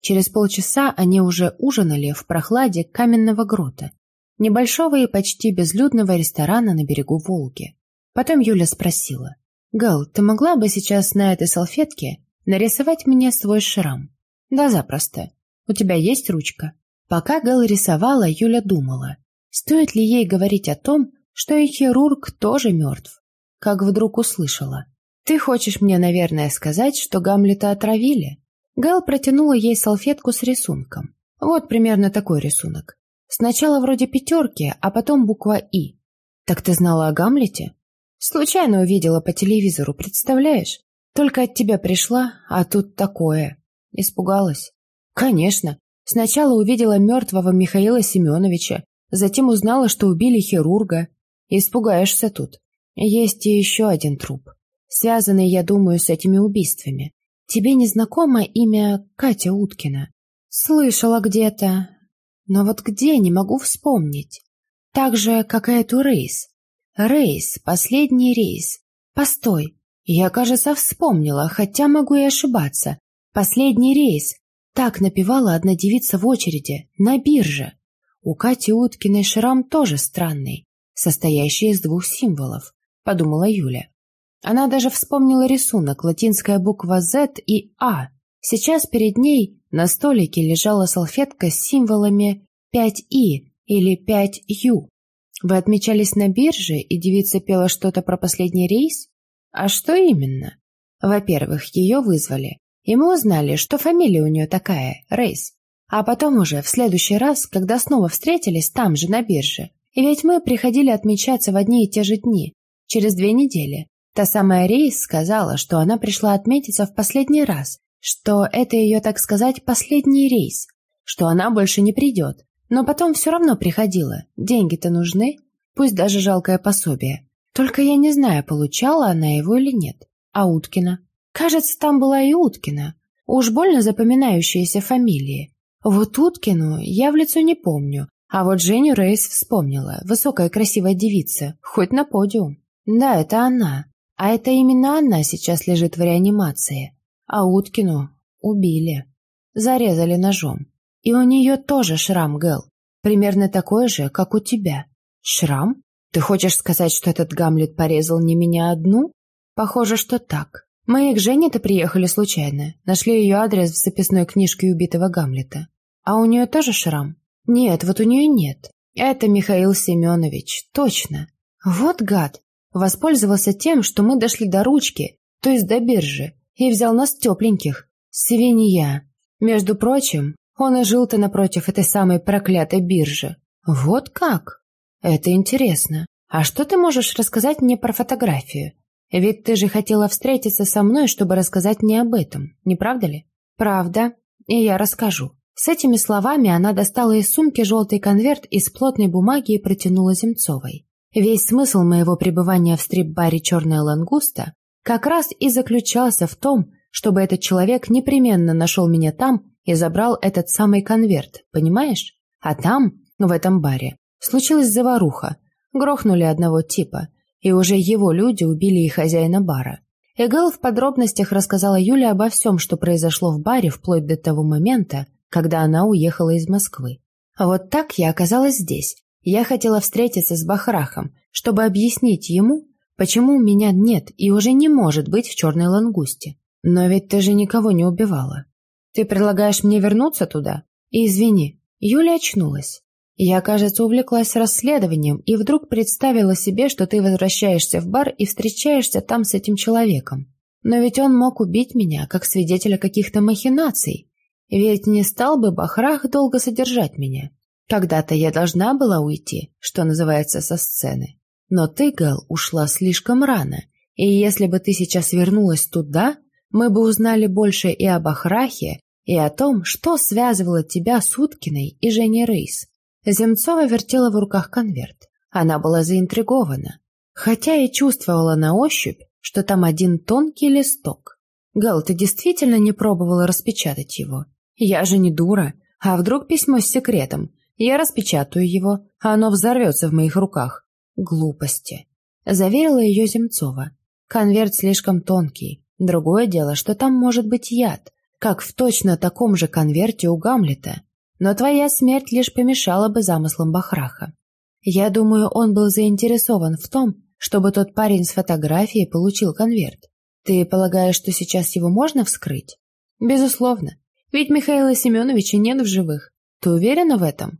Через полчаса они уже ужинали в прохладе каменного грота, небольшого и почти безлюдного ресторана на берегу Волги. Потом Юля спросила, «Гал, ты могла бы сейчас на этой салфетке нарисовать мне свой шрам?» «Да, запросто. У тебя есть ручка?» Пока Гал рисовала, Юля думала, стоит ли ей говорить о том, что и хирург тоже мертв. Как вдруг услышала. «Ты хочешь мне, наверное, сказать, что Гамлета отравили?» Гэл протянула ей салфетку с рисунком. Вот примерно такой рисунок. Сначала вроде пятерки, а потом буква «И». «Так ты знала о Гамлете?» «Случайно увидела по телевизору, представляешь? Только от тебя пришла, а тут такое». Испугалась. «Конечно. Сначала увидела мертвого Михаила Семеновича, затем узнала, что убили хирурга. Испугаешься тут. Есть и еще один труп, связанный, я думаю, с этими убийствами. Тебе не знакомо имя Катя Уткина? Слышала где-то. Но вот где, не могу вспомнить. Так же, как и эту рейс. Рейс, последний рейс. Постой, я, кажется, вспомнила, хотя могу и ошибаться. Последний рейс. Так напевала одна девица в очереди, на бирже. У Кати Уткиной шрам тоже странный, состоящий из двух символов, подумала Юля. Она даже вспомнила рисунок, латинская буква Z и А. Сейчас перед ней на столике лежала салфетка с символами 5И или 5Ю. Вы отмечались на бирже, и девица пела что-то про последний рейс? А что именно? Во-первых, ее вызвали, и мы узнали, что фамилия у нее такая – Рейс. А потом уже, в следующий раз, когда снова встретились там же, на бирже, и ведь мы приходили отмечаться в одни и те же дни, через две недели, Та самая Рейс сказала, что она пришла отметиться в последний раз, что это ее, так сказать, последний рейс, что она больше не придет. Но потом все равно приходила. Деньги-то нужны, пусть даже жалкое пособие. Только я не знаю, получала она его или нет. А Уткина? Кажется, там была и Уткина. Уж больно запоминающиеся фамилии. Вот Уткину я в лицо не помню, а вот Женю Рейс вспомнила. Высокая красивая девица, хоть на подиум. Да, это она. А это именно она сейчас лежит в реанимации. А Уткину убили. Зарезали ножом. И у нее тоже шрам, Гэл. Примерно такой же, как у тебя. Шрам? Ты хочешь сказать, что этот Гамлет порезал не меня одну? Похоже, что так. Мы к Жене-то приехали случайно. Нашли ее адрес в записной книжке убитого Гамлета. А у нее тоже шрам? Нет, вот у нее нет. Это Михаил Семенович, точно. Вот гад, Воспользовался тем, что мы дошли до ручки, то есть до биржи, и взял нас тепленьких. Свинья. Между прочим, он и жил-то напротив этой самой проклятой биржи. Вот как? Это интересно. А что ты можешь рассказать мне про фотографию? Ведь ты же хотела встретиться со мной, чтобы рассказать мне об этом, не правда ли? Правда. И я расскажу. С этими словами она достала из сумки желтый конверт из плотной бумаги и протянула Земцовой. Весь смысл моего пребывания в стрип-баре «Черная лангуста» как раз и заключался в том, чтобы этот человек непременно нашел меня там и забрал этот самый конверт, понимаешь? А там, в этом баре, случилась заваруха, грохнули одного типа, и уже его люди убили и хозяина бара. Гэл в подробностях рассказала Юле обо всем, что произошло в баре вплоть до того момента, когда она уехала из Москвы. А вот так я оказалась здесь, я хотела встретиться с Бахрахом, чтобы объяснить ему, почему меня нет и уже не может быть в черной лангусте. Но ведь ты же никого не убивала. Ты предлагаешь мне вернуться туда? И извини, Юля очнулась. Я, кажется, увлеклась расследованием и вдруг представила себе, что ты возвращаешься в бар и встречаешься там с этим человеком. Но ведь он мог убить меня, как свидетеля каких-то махинаций. Ведь не стал бы Бахрах долго содержать меня. Когда-то я должна была уйти, что называется, со сцены. Но ты, Гэл, ушла слишком рано, и если бы ты сейчас вернулась туда, мы бы узнали больше и об Ахрахе, и о том, что связывало тебя с Уткиной и Женей Рейс. Земцова вертела в руках конверт. Она была заинтригована, хотя и чувствовала на ощупь, что там один тонкий листок. «Гал, ты действительно не пробовала распечатать его? Я же не дура. А вдруг письмо с секретом? Я распечатаю его, а оно взорвется в моих руках. Глупости. Заверила ее Земцова. Конверт слишком тонкий. Другое дело, что там может быть яд, как в точно таком же конверте у Гамлета. Но твоя смерть лишь помешала бы замыслам Бахраха. Я думаю, он был заинтересован в том, чтобы тот парень с фотографией получил конверт. Ты полагаешь, что сейчас его можно вскрыть? Безусловно. Ведь Михаила Семеновича нет в живых. Ты уверена в этом?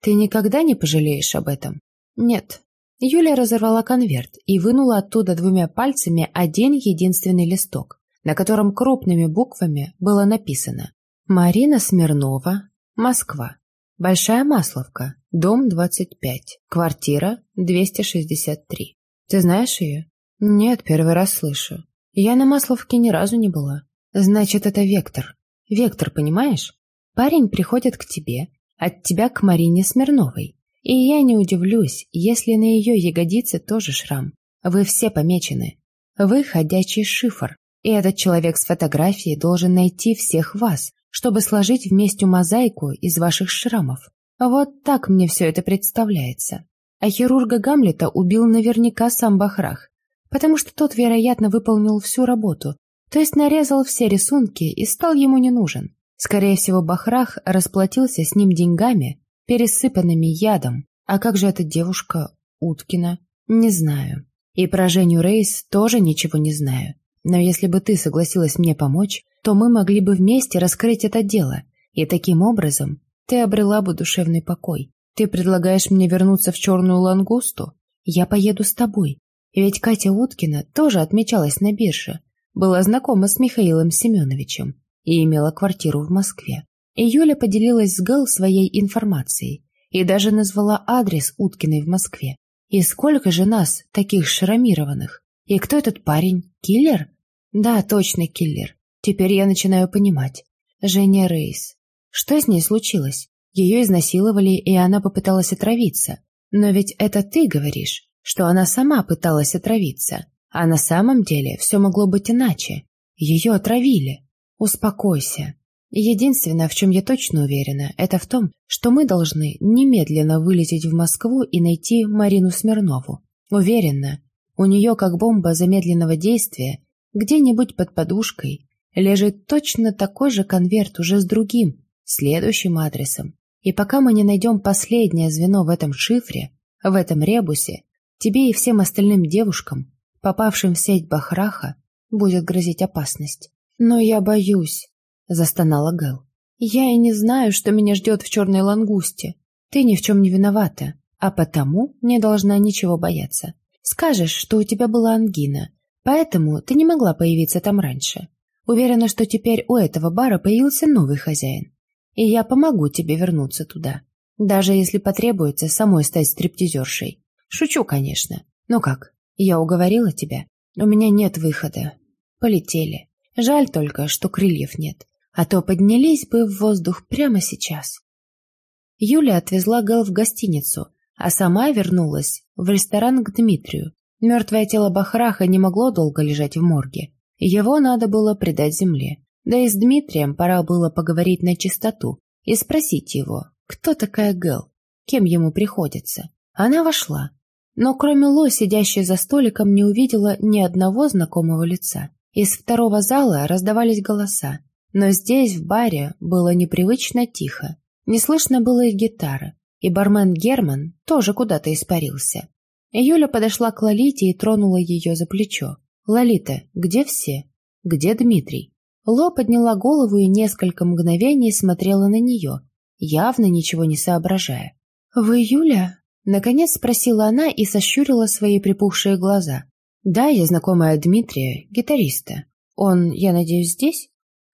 Ты никогда не пожалеешь об этом? Нет. Юля разорвала конверт и вынула оттуда двумя пальцами один единственный листок, на котором крупными буквами было написано «Марина Смирнова, Москва. Большая Масловка, дом 25, квартира 263». Ты знаешь ее? Нет, первый раз слышу. Я на Масловке ни разу не была. Значит, это Вектор. Вектор, понимаешь? Парень приходит к тебе, от тебя к Марине Смирновой. И я не удивлюсь, если на ее ягодице тоже шрам. Вы все помечены. Вы ходячий шифр. И этот человек с фотографией должен найти всех вас, чтобы сложить вместе мозаику из ваших шрамов. Вот так мне все это представляется. А хирурга Гамлета убил наверняка сам Бахрах, потому что тот, вероятно, выполнил всю работу, то есть нарезал все рисунки и стал ему не нужен. Скорее всего, Бахрах расплатился с ним деньгами, пересыпанными ядом. А как же эта девушка Уткина? Не знаю. И про Женю Рейс тоже ничего не знаю. Но если бы ты согласилась мне помочь, то мы могли бы вместе раскрыть это дело, и таким образом ты обрела бы душевный покой. Ты предлагаешь мне вернуться в черную лангусту? Я поеду с тобой. Ведь Катя Уткина тоже отмечалась на бирже, была знакома с Михаилом Семеновичем и имела квартиру в Москве. И Юля поделилась с Гэл своей информацией и даже назвала адрес Уткиной в Москве. И сколько же нас, таких шрамированных? И кто этот парень? Киллер? Да, точно киллер. Теперь я начинаю понимать. Женя Рейс. Что с ней случилось? Ее изнасиловали, и она попыталась отравиться. Но ведь это ты говоришь, что она сама пыталась отравиться. А на самом деле все могло быть иначе. Ее отравили. Успокойся. Единственное, в чем я точно уверена, это в том, что мы должны немедленно вылететь в Москву и найти Марину Смирнову. Уверена, у нее, как бомба замедленного действия, где-нибудь под подушкой лежит точно такой же конверт уже с другим, следующим адресом. И пока мы не найдем последнее звено в этом шифре, в этом ребусе, тебе и всем остальным девушкам попавшим в сеть Бахраха, будет грозить опасность. «Но я боюсь», — застонала Гэл. «Я и не знаю, что меня ждет в черной лангусте. Ты ни в чем не виновата, а потому не должна ничего бояться. Скажешь, что у тебя была ангина, поэтому ты не могла появиться там раньше. Уверена, что теперь у этого бара появился новый хозяин. И я помогу тебе вернуться туда. Даже если потребуется самой стать стриптизершей. Шучу, конечно. Ну как, я уговорила тебя. У меня нет выхода. Полетели. Жаль только, что крыльев нет. А то поднялись бы в воздух прямо сейчас. Юля отвезла Гэл в гостиницу, а сама вернулась в ресторан к Дмитрию. Мертвое тело Бахраха не могло долго лежать в морге. Его надо было предать земле. Да и с Дмитрием пора было поговорить на чистоту и спросить его, кто такая Гэл, кем ему приходится. Она вошла, но кроме Ло, сидящей за столиком, не увидела ни одного знакомого лица. Из второго зала раздавались голоса, но здесь, в баре, было непривычно тихо. Не слышно было и гитары, и бармен Герман тоже куда-то испарился. Юля подошла к Лолите и тронула ее за плечо. «Лолита, где все? Где Дмитрий?» Ло подняла голову и несколько мгновений смотрела на нее, явно ничего не соображая. «Вы Юля?» Наконец спросила она и сощурила свои припухшие глаза. «Да, я знакомая Дмитрия, гитариста. Он, я надеюсь, здесь?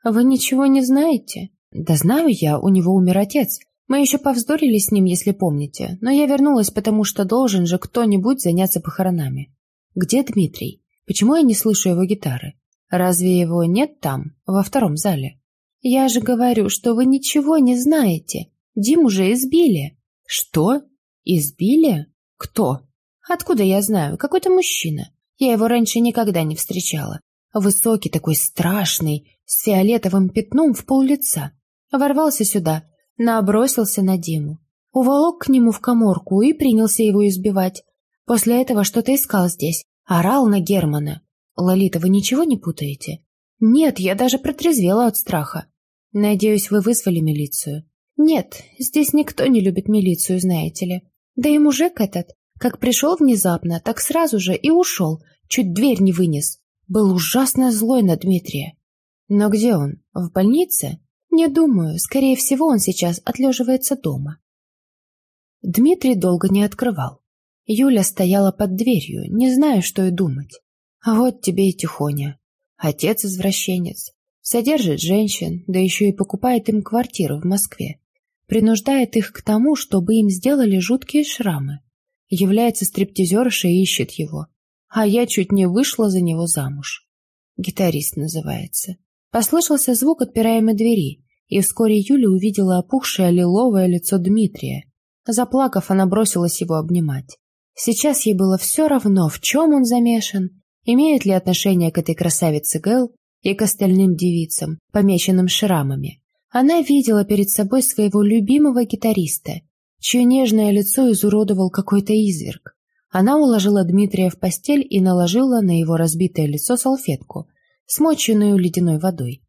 Вы ничего не знаете?» «Да знаю я, у него умер отец. Мы еще повздорили с ним, если помните, но я вернулась, потому что должен же кто-нибудь заняться похоронами. Где Дмитрий? Почему я не слышу его гитары? Разве его нет там, во втором зале? Я же говорю, что вы ничего не знаете. Дим уже избили. Что? Избили? Кто? Откуда я знаю? Какой-то мужчина. Я его раньше никогда не встречала. Высокий такой страшный, с фиолетовым пятном в пол лица. Ворвался сюда, набросился на Диму. Уволок к нему в коморку и принялся его избивать. После этого что-то искал здесь. Орал на Германа. Лолита, вы ничего не путаете? Нет, я даже протрезвела от страха. Надеюсь, вы вызвали милицию. Нет, здесь никто не любит милицию, знаете ли. Да и мужик этот, как пришел внезапно, так сразу же и ушел, чуть дверь не вынес. Был ужасно злой на Дмитрия. Но где он? В больнице? Не думаю, скорее всего, он сейчас отлеживается дома. Дмитрий долго не открывал. Юля стояла под дверью, не зная, что и думать. Вот тебе и Тихоня. Отец-извращенец. Содержит женщин, да еще и покупает им квартиру в Москве. Принуждает их к тому, чтобы им сделали жуткие шрамы. Является стриптизершей и ищет его. А я чуть не вышла за него замуж. Гитарист называется. Послышался звук отпираемой двери, и вскоре Юля увидела опухшее лиловое лицо Дмитрия, Заплакав, она бросилась его обнимать. Сейчас ей было все равно, в чем он замешан, имеет ли отношение к этой красавице Гэл и к остальным девицам, помеченным шрамами. Она видела перед собой своего любимого гитариста, чье нежное лицо изуродовал какой-то изверг. Она уложила Дмитрия в постель и наложила на его разбитое лицо салфетку, смоченную ледяной водой.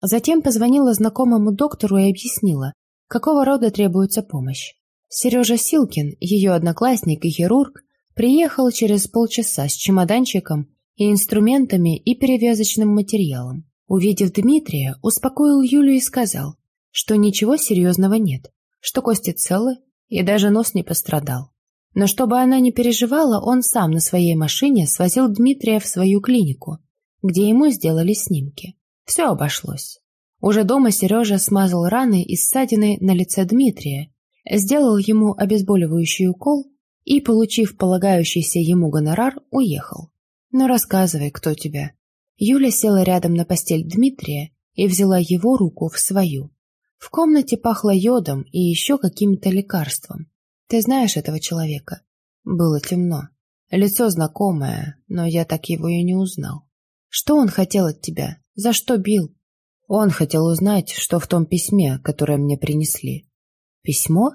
Затем позвонила знакомому доктору и объяснила, какого рода требуется помощь. Сережа Силкин, ее одноклассник и хирург, приехал через полчаса с чемоданчиком и инструментами и перевязочным материалом. Увидев Дмитрия, успокоил Юлю и сказал, что ничего серьезного нет, что кости целы и даже нос не пострадал. Но чтобы она не переживала, он сам на своей машине свозил Дмитрия в свою клинику, где ему сделали снимки. Все обошлось. Уже дома Сережа смазал раны и ссадины на лице Дмитрия сделал ему обезболивающий укол и, получив полагающийся ему гонорар, уехал. «Ну, рассказывай, кто тебя». Юля села рядом на постель Дмитрия и взяла его руку в свою. В комнате пахло йодом и еще каким-то лекарством. «Ты знаешь этого человека?» Было темно. Лицо знакомое, но я так его и не узнал. «Что он хотел от тебя? За что бил?» Он хотел узнать, что в том письме, которое мне принесли. «Письмо?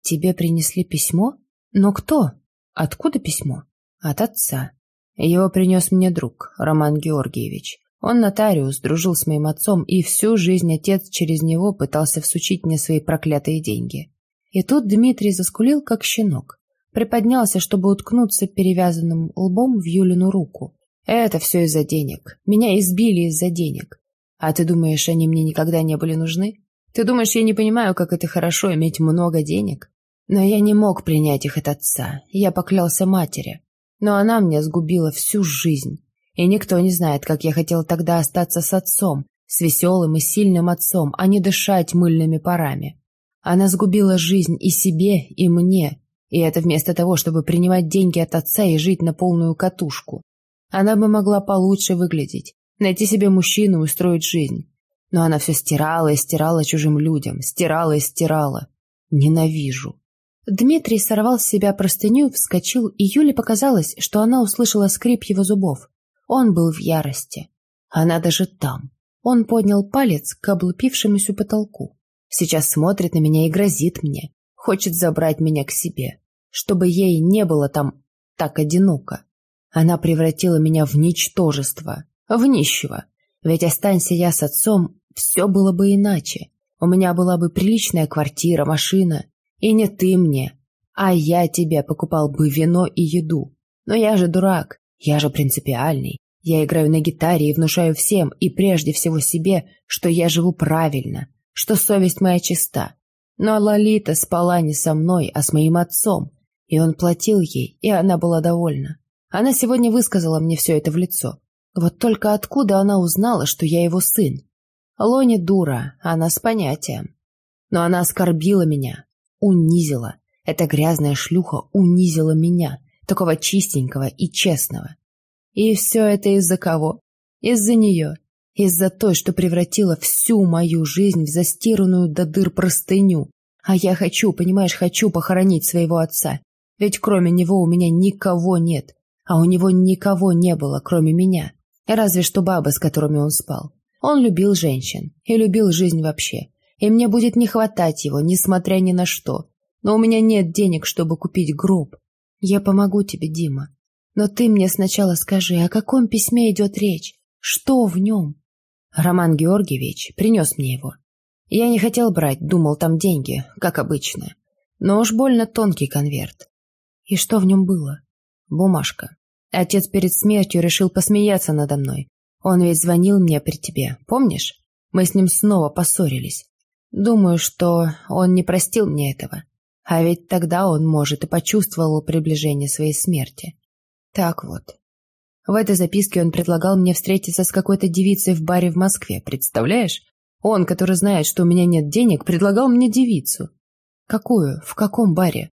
Тебе принесли письмо? Но кто? Откуда письмо?» «От отца. Его принес мне друг, Роман Георгиевич. Он нотариус, дружил с моим отцом, и всю жизнь отец через него пытался всучить мне свои проклятые деньги. И тут Дмитрий заскулил, как щенок. Приподнялся, чтобы уткнуться перевязанным лбом в Юлину руку. «Это все из-за денег. Меня избили из-за денег. А ты думаешь, они мне никогда не были нужны? Ты думаешь, я не понимаю, как это хорошо иметь много денег? Но я не мог принять их от отца. Я поклялся матери. Но она мне сгубила всю жизнь. И никто не знает, как я хотел тогда остаться с отцом, с веселым и сильным отцом, а не дышать мыльными парами. Она сгубила жизнь и себе, и мне. И это вместо того, чтобы принимать деньги от отца и жить на полную катушку. Она бы могла получше выглядеть, найти себе мужчину устроить жизнь. Но она все стирала и стирала чужим людям, стирала и стирала. Ненавижу. Дмитрий сорвал с себя простыню, вскочил, и Юле показалось, что она услышала скрип его зубов. Он был в ярости. Она даже там. Он поднял палец к облупившемуся потолку. Сейчас смотрит на меня и грозит мне. Хочет забрать меня к себе. Чтобы ей не было там так одиноко. Она превратила меня в ничтожество, в нищего. Ведь останься я с отцом, все было бы иначе. У меня была бы приличная квартира, машина. И не ты мне, а я тебе покупал бы вино и еду. Но я же дурак, я же принципиальный. Я играю на гитаре и внушаю всем, и прежде всего себе, что я живу правильно, что совесть моя чиста. Но Лолита спала не со мной, а с моим отцом, и он платил ей, и она была довольна. Она сегодня высказала мне все это в лицо. Вот только откуда она узнала, что я его сын? Лони дура, она с понятием. Но она оскорбила меня, унизила. Эта грязная шлюха унизила меня, такого чистенького и честного. И все это из-за кого? Из-за нее. Из-за той, что превратила всю мою жизнь в застиранную до дыр простыню. А я хочу, понимаешь, хочу похоронить своего отца. Ведь кроме него у меня никого нет. А у него никого не было, кроме меня. Разве что бабы, с которыми он спал. Он любил женщин и любил жизнь вообще. И мне будет не хватать его, несмотря ни на что. Но у меня нет денег, чтобы купить гроб. Я помогу тебе, Дима. Но ты мне сначала скажи, о каком письме идет речь? Что в нем? Роман Георгиевич принес мне его. Я не хотел брать, думал, там деньги, как обычно. Но уж больно тонкий конверт. И что в нем было? Бумажка. Отец перед смертью решил посмеяться надо мной. Он ведь звонил мне при тебе, помнишь? Мы с ним снова поссорились. Думаю, что он не простил мне этого. А ведь тогда он, может, и почувствовал приближение своей смерти. Так вот. В этой записке он предлагал мне встретиться с какой-то девицей в баре в Москве, представляешь? Он, который знает, что у меня нет денег, предлагал мне девицу. Какую? В каком баре?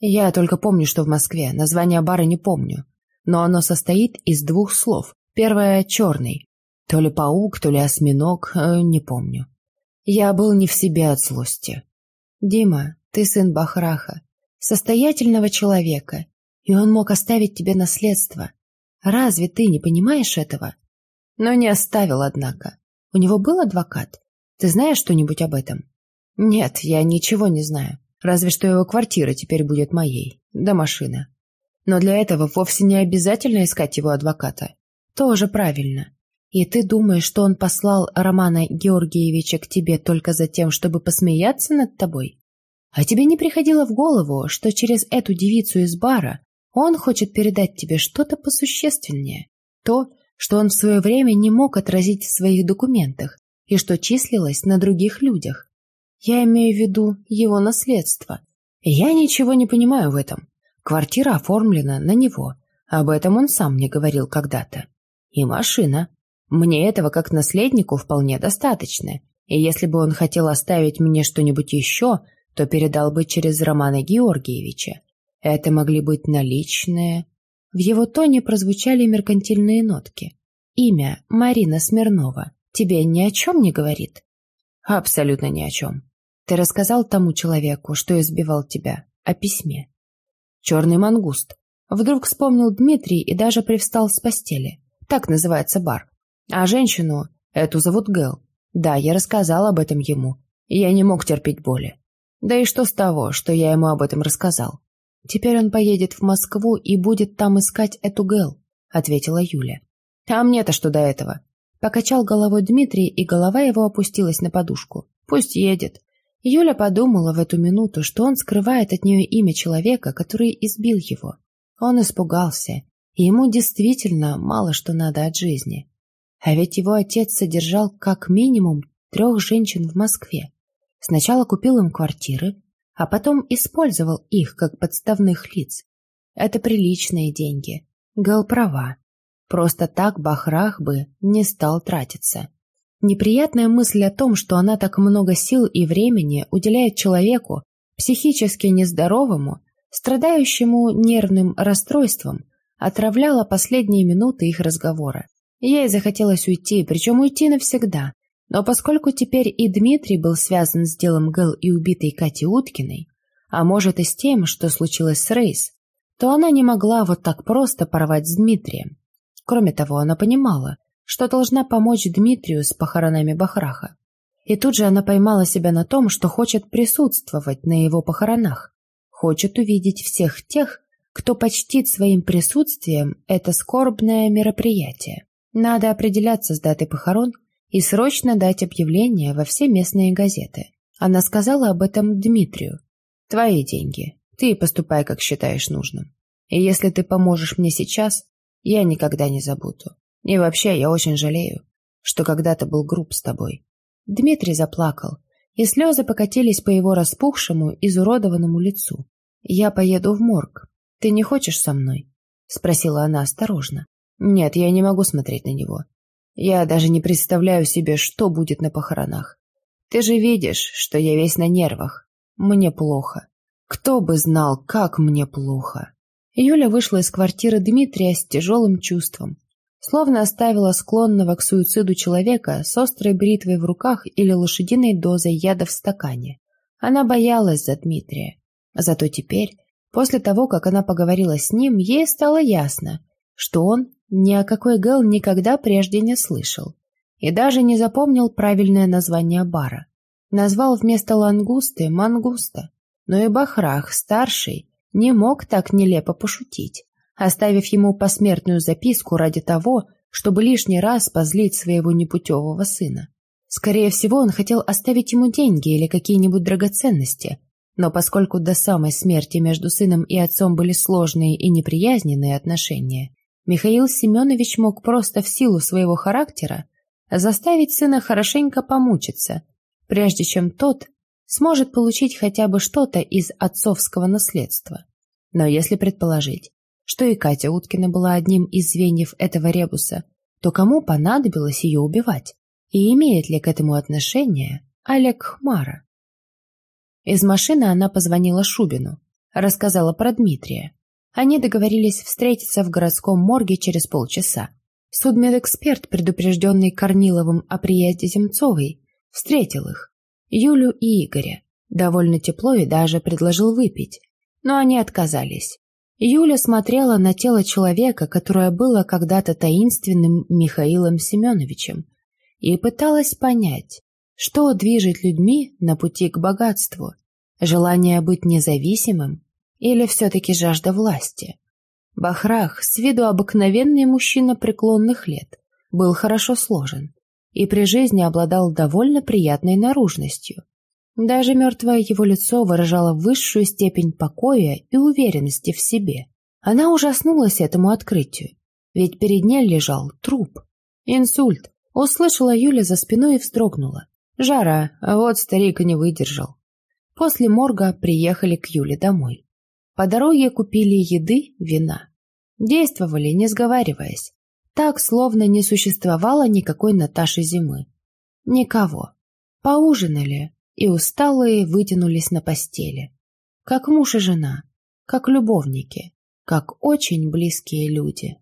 Я только помню, что в Москве. Название бара не помню но оно состоит из двух слов. Первое — черный. То ли паук, то ли осьминог, э, не помню. Я был не в себе от злости. «Дима, ты сын Бахраха, состоятельного человека, и он мог оставить тебе наследство. Разве ты не понимаешь этого?» Но не оставил, однако. У него был адвокат? Ты знаешь что-нибудь об этом? Нет, я ничего не знаю. Разве что его квартира теперь будет моей. Да машина. Но для этого вовсе не обязательно искать его адвоката. Тоже правильно. И ты думаешь, что он послал Романа Георгиевича к тебе только за тем, чтобы посмеяться над тобой? А тебе не приходило в голову, что через эту девицу из бара он хочет передать тебе что-то посущественнее? То, что он в свое время не мог отразить в своих документах и что числилось на других людях. Я имею в виду его наследство. Я ничего не понимаю в этом. Квартира оформлена на него. Об этом он сам мне говорил когда-то. И машина. Мне этого как наследнику вполне достаточно. И если бы он хотел оставить мне что-нибудь еще, то передал бы через Романа Георгиевича. Это могли быть наличные. В его тоне прозвучали меркантильные нотки. Имя Марина Смирнова тебе ни о чем не говорит? Абсолютно ни о чем. Ты рассказал тому человеку, что избивал тебя, о письме. «Черный мангуст». Вдруг вспомнил Дмитрий и даже привстал с постели. Так называется бар. А женщину, эту зовут Гэл. Да, я рассказал об этом ему. Я не мог терпеть боли. Да и что с того, что я ему об этом рассказал? Теперь он поедет в Москву и будет там искать эту Гэл, ответила Юля. А мне-то что до этого? Покачал головой Дмитрий, и голова его опустилась на подушку. Пусть едет. Юля подумала в эту минуту, что он скрывает от нее имя человека, который избил его. Он испугался, ему действительно мало что надо от жизни. А ведь его отец содержал как минимум трех женщин в Москве. Сначала купил им квартиры, а потом использовал их как подставных лиц. Это приличные деньги. Гал права. Просто так Бахрах бы не стал тратиться. Неприятная мысль о том, что она так много сил и времени уделяет человеку, психически нездоровому, страдающему нервным расстройством, отравляла последние минуты их разговора. Ей захотелось уйти, причем уйти навсегда. Но поскольку теперь и Дмитрий был связан с делом Гэл и убитой Кати Уткиной, а может и с тем, что случилось с Рейс, то она не могла вот так просто порвать с Дмитрием. Кроме того, она понимала, что должна помочь Дмитрию с похоронами Бахраха. И тут же она поймала себя на том, что хочет присутствовать на его похоронах, хочет увидеть всех тех, кто почтит своим присутствием это скорбное мероприятие. Надо определяться с датой похорон и срочно дать объявление во все местные газеты. Она сказала об этом Дмитрию. «Твои деньги. Ты поступай, как считаешь нужным. И если ты поможешь мне сейчас, я никогда не забуду. И вообще, я очень жалею, что когда-то был груб с тобой. Дмитрий заплакал, и слезы покатились по его распухшему, изуродованному лицу. «Я поеду в морг. Ты не хочешь со мной?» — спросила она осторожно. «Нет, я не могу смотреть на него. Я даже не представляю себе, что будет на похоронах. Ты же видишь, что я весь на нервах. Мне плохо. Кто бы знал, как мне плохо». Юля вышла из квартиры Дмитрия с тяжелым чувством. словно оставила склонного к суициду человека с острой бритвой в руках или лошадиной дозой яда в стакане. Она боялась за Дмитрия. Зато теперь, после того, как она поговорила с ним, ей стало ясно, что он ни о какой Гэл никогда прежде не слышал и даже не запомнил правильное название бара. Назвал вместо лангусты мангуста, но и Бахрах, старший, не мог так нелепо пошутить, оставив ему посмертную записку ради того, чтобы лишний раз позлить своего непутевого сына. Скорее всего, он хотел оставить ему деньги или какие-нибудь драгоценности, но поскольку до самой смерти между сыном и отцом были сложные и неприязненные отношения, Михаил Семенович мог просто в силу своего характера заставить сына хорошенько помучиться, прежде чем тот сможет получить хотя бы что-то из отцовского наследства. Но если предположить, что и Катя Уткина была одним из звеньев этого ребуса, то кому понадобилось ее убивать? И имеет ли к этому отношение Олег Хмара? Из машины она позвонила Шубину, рассказала про Дмитрия. Они договорились встретиться в городском морге через полчаса. Судмедэксперт, предупрежденный Корниловым о приезде Земцовой, встретил их, Юлю и Игоря, довольно тепло и даже предложил выпить, но они отказались. Юля смотрела на тело человека, которое было когда-то таинственным Михаилом Семеновичем, и пыталась понять, что движет людьми на пути к богатству, желание быть независимым или все-таки жажда власти. Бахрах, с виду обыкновенный мужчина преклонных лет, был хорошо сложен и при жизни обладал довольно приятной наружностью. Даже мертвое его лицо выражало высшую степень покоя и уверенности в себе. Она ужаснулась этому открытию, ведь перед ней лежал труп. Инсульт. Услышала Юля за спиной и вздрогнула. Жара, а вот старик и не выдержал. После морга приехали к Юле домой. По дороге купили еды, вина. Действовали, не сговариваясь. Так, словно не существовало никакой Наташи зимы. Никого. Поужинали, и усталые вытянулись на постели. Как муж и жена, как любовники, как очень близкие люди.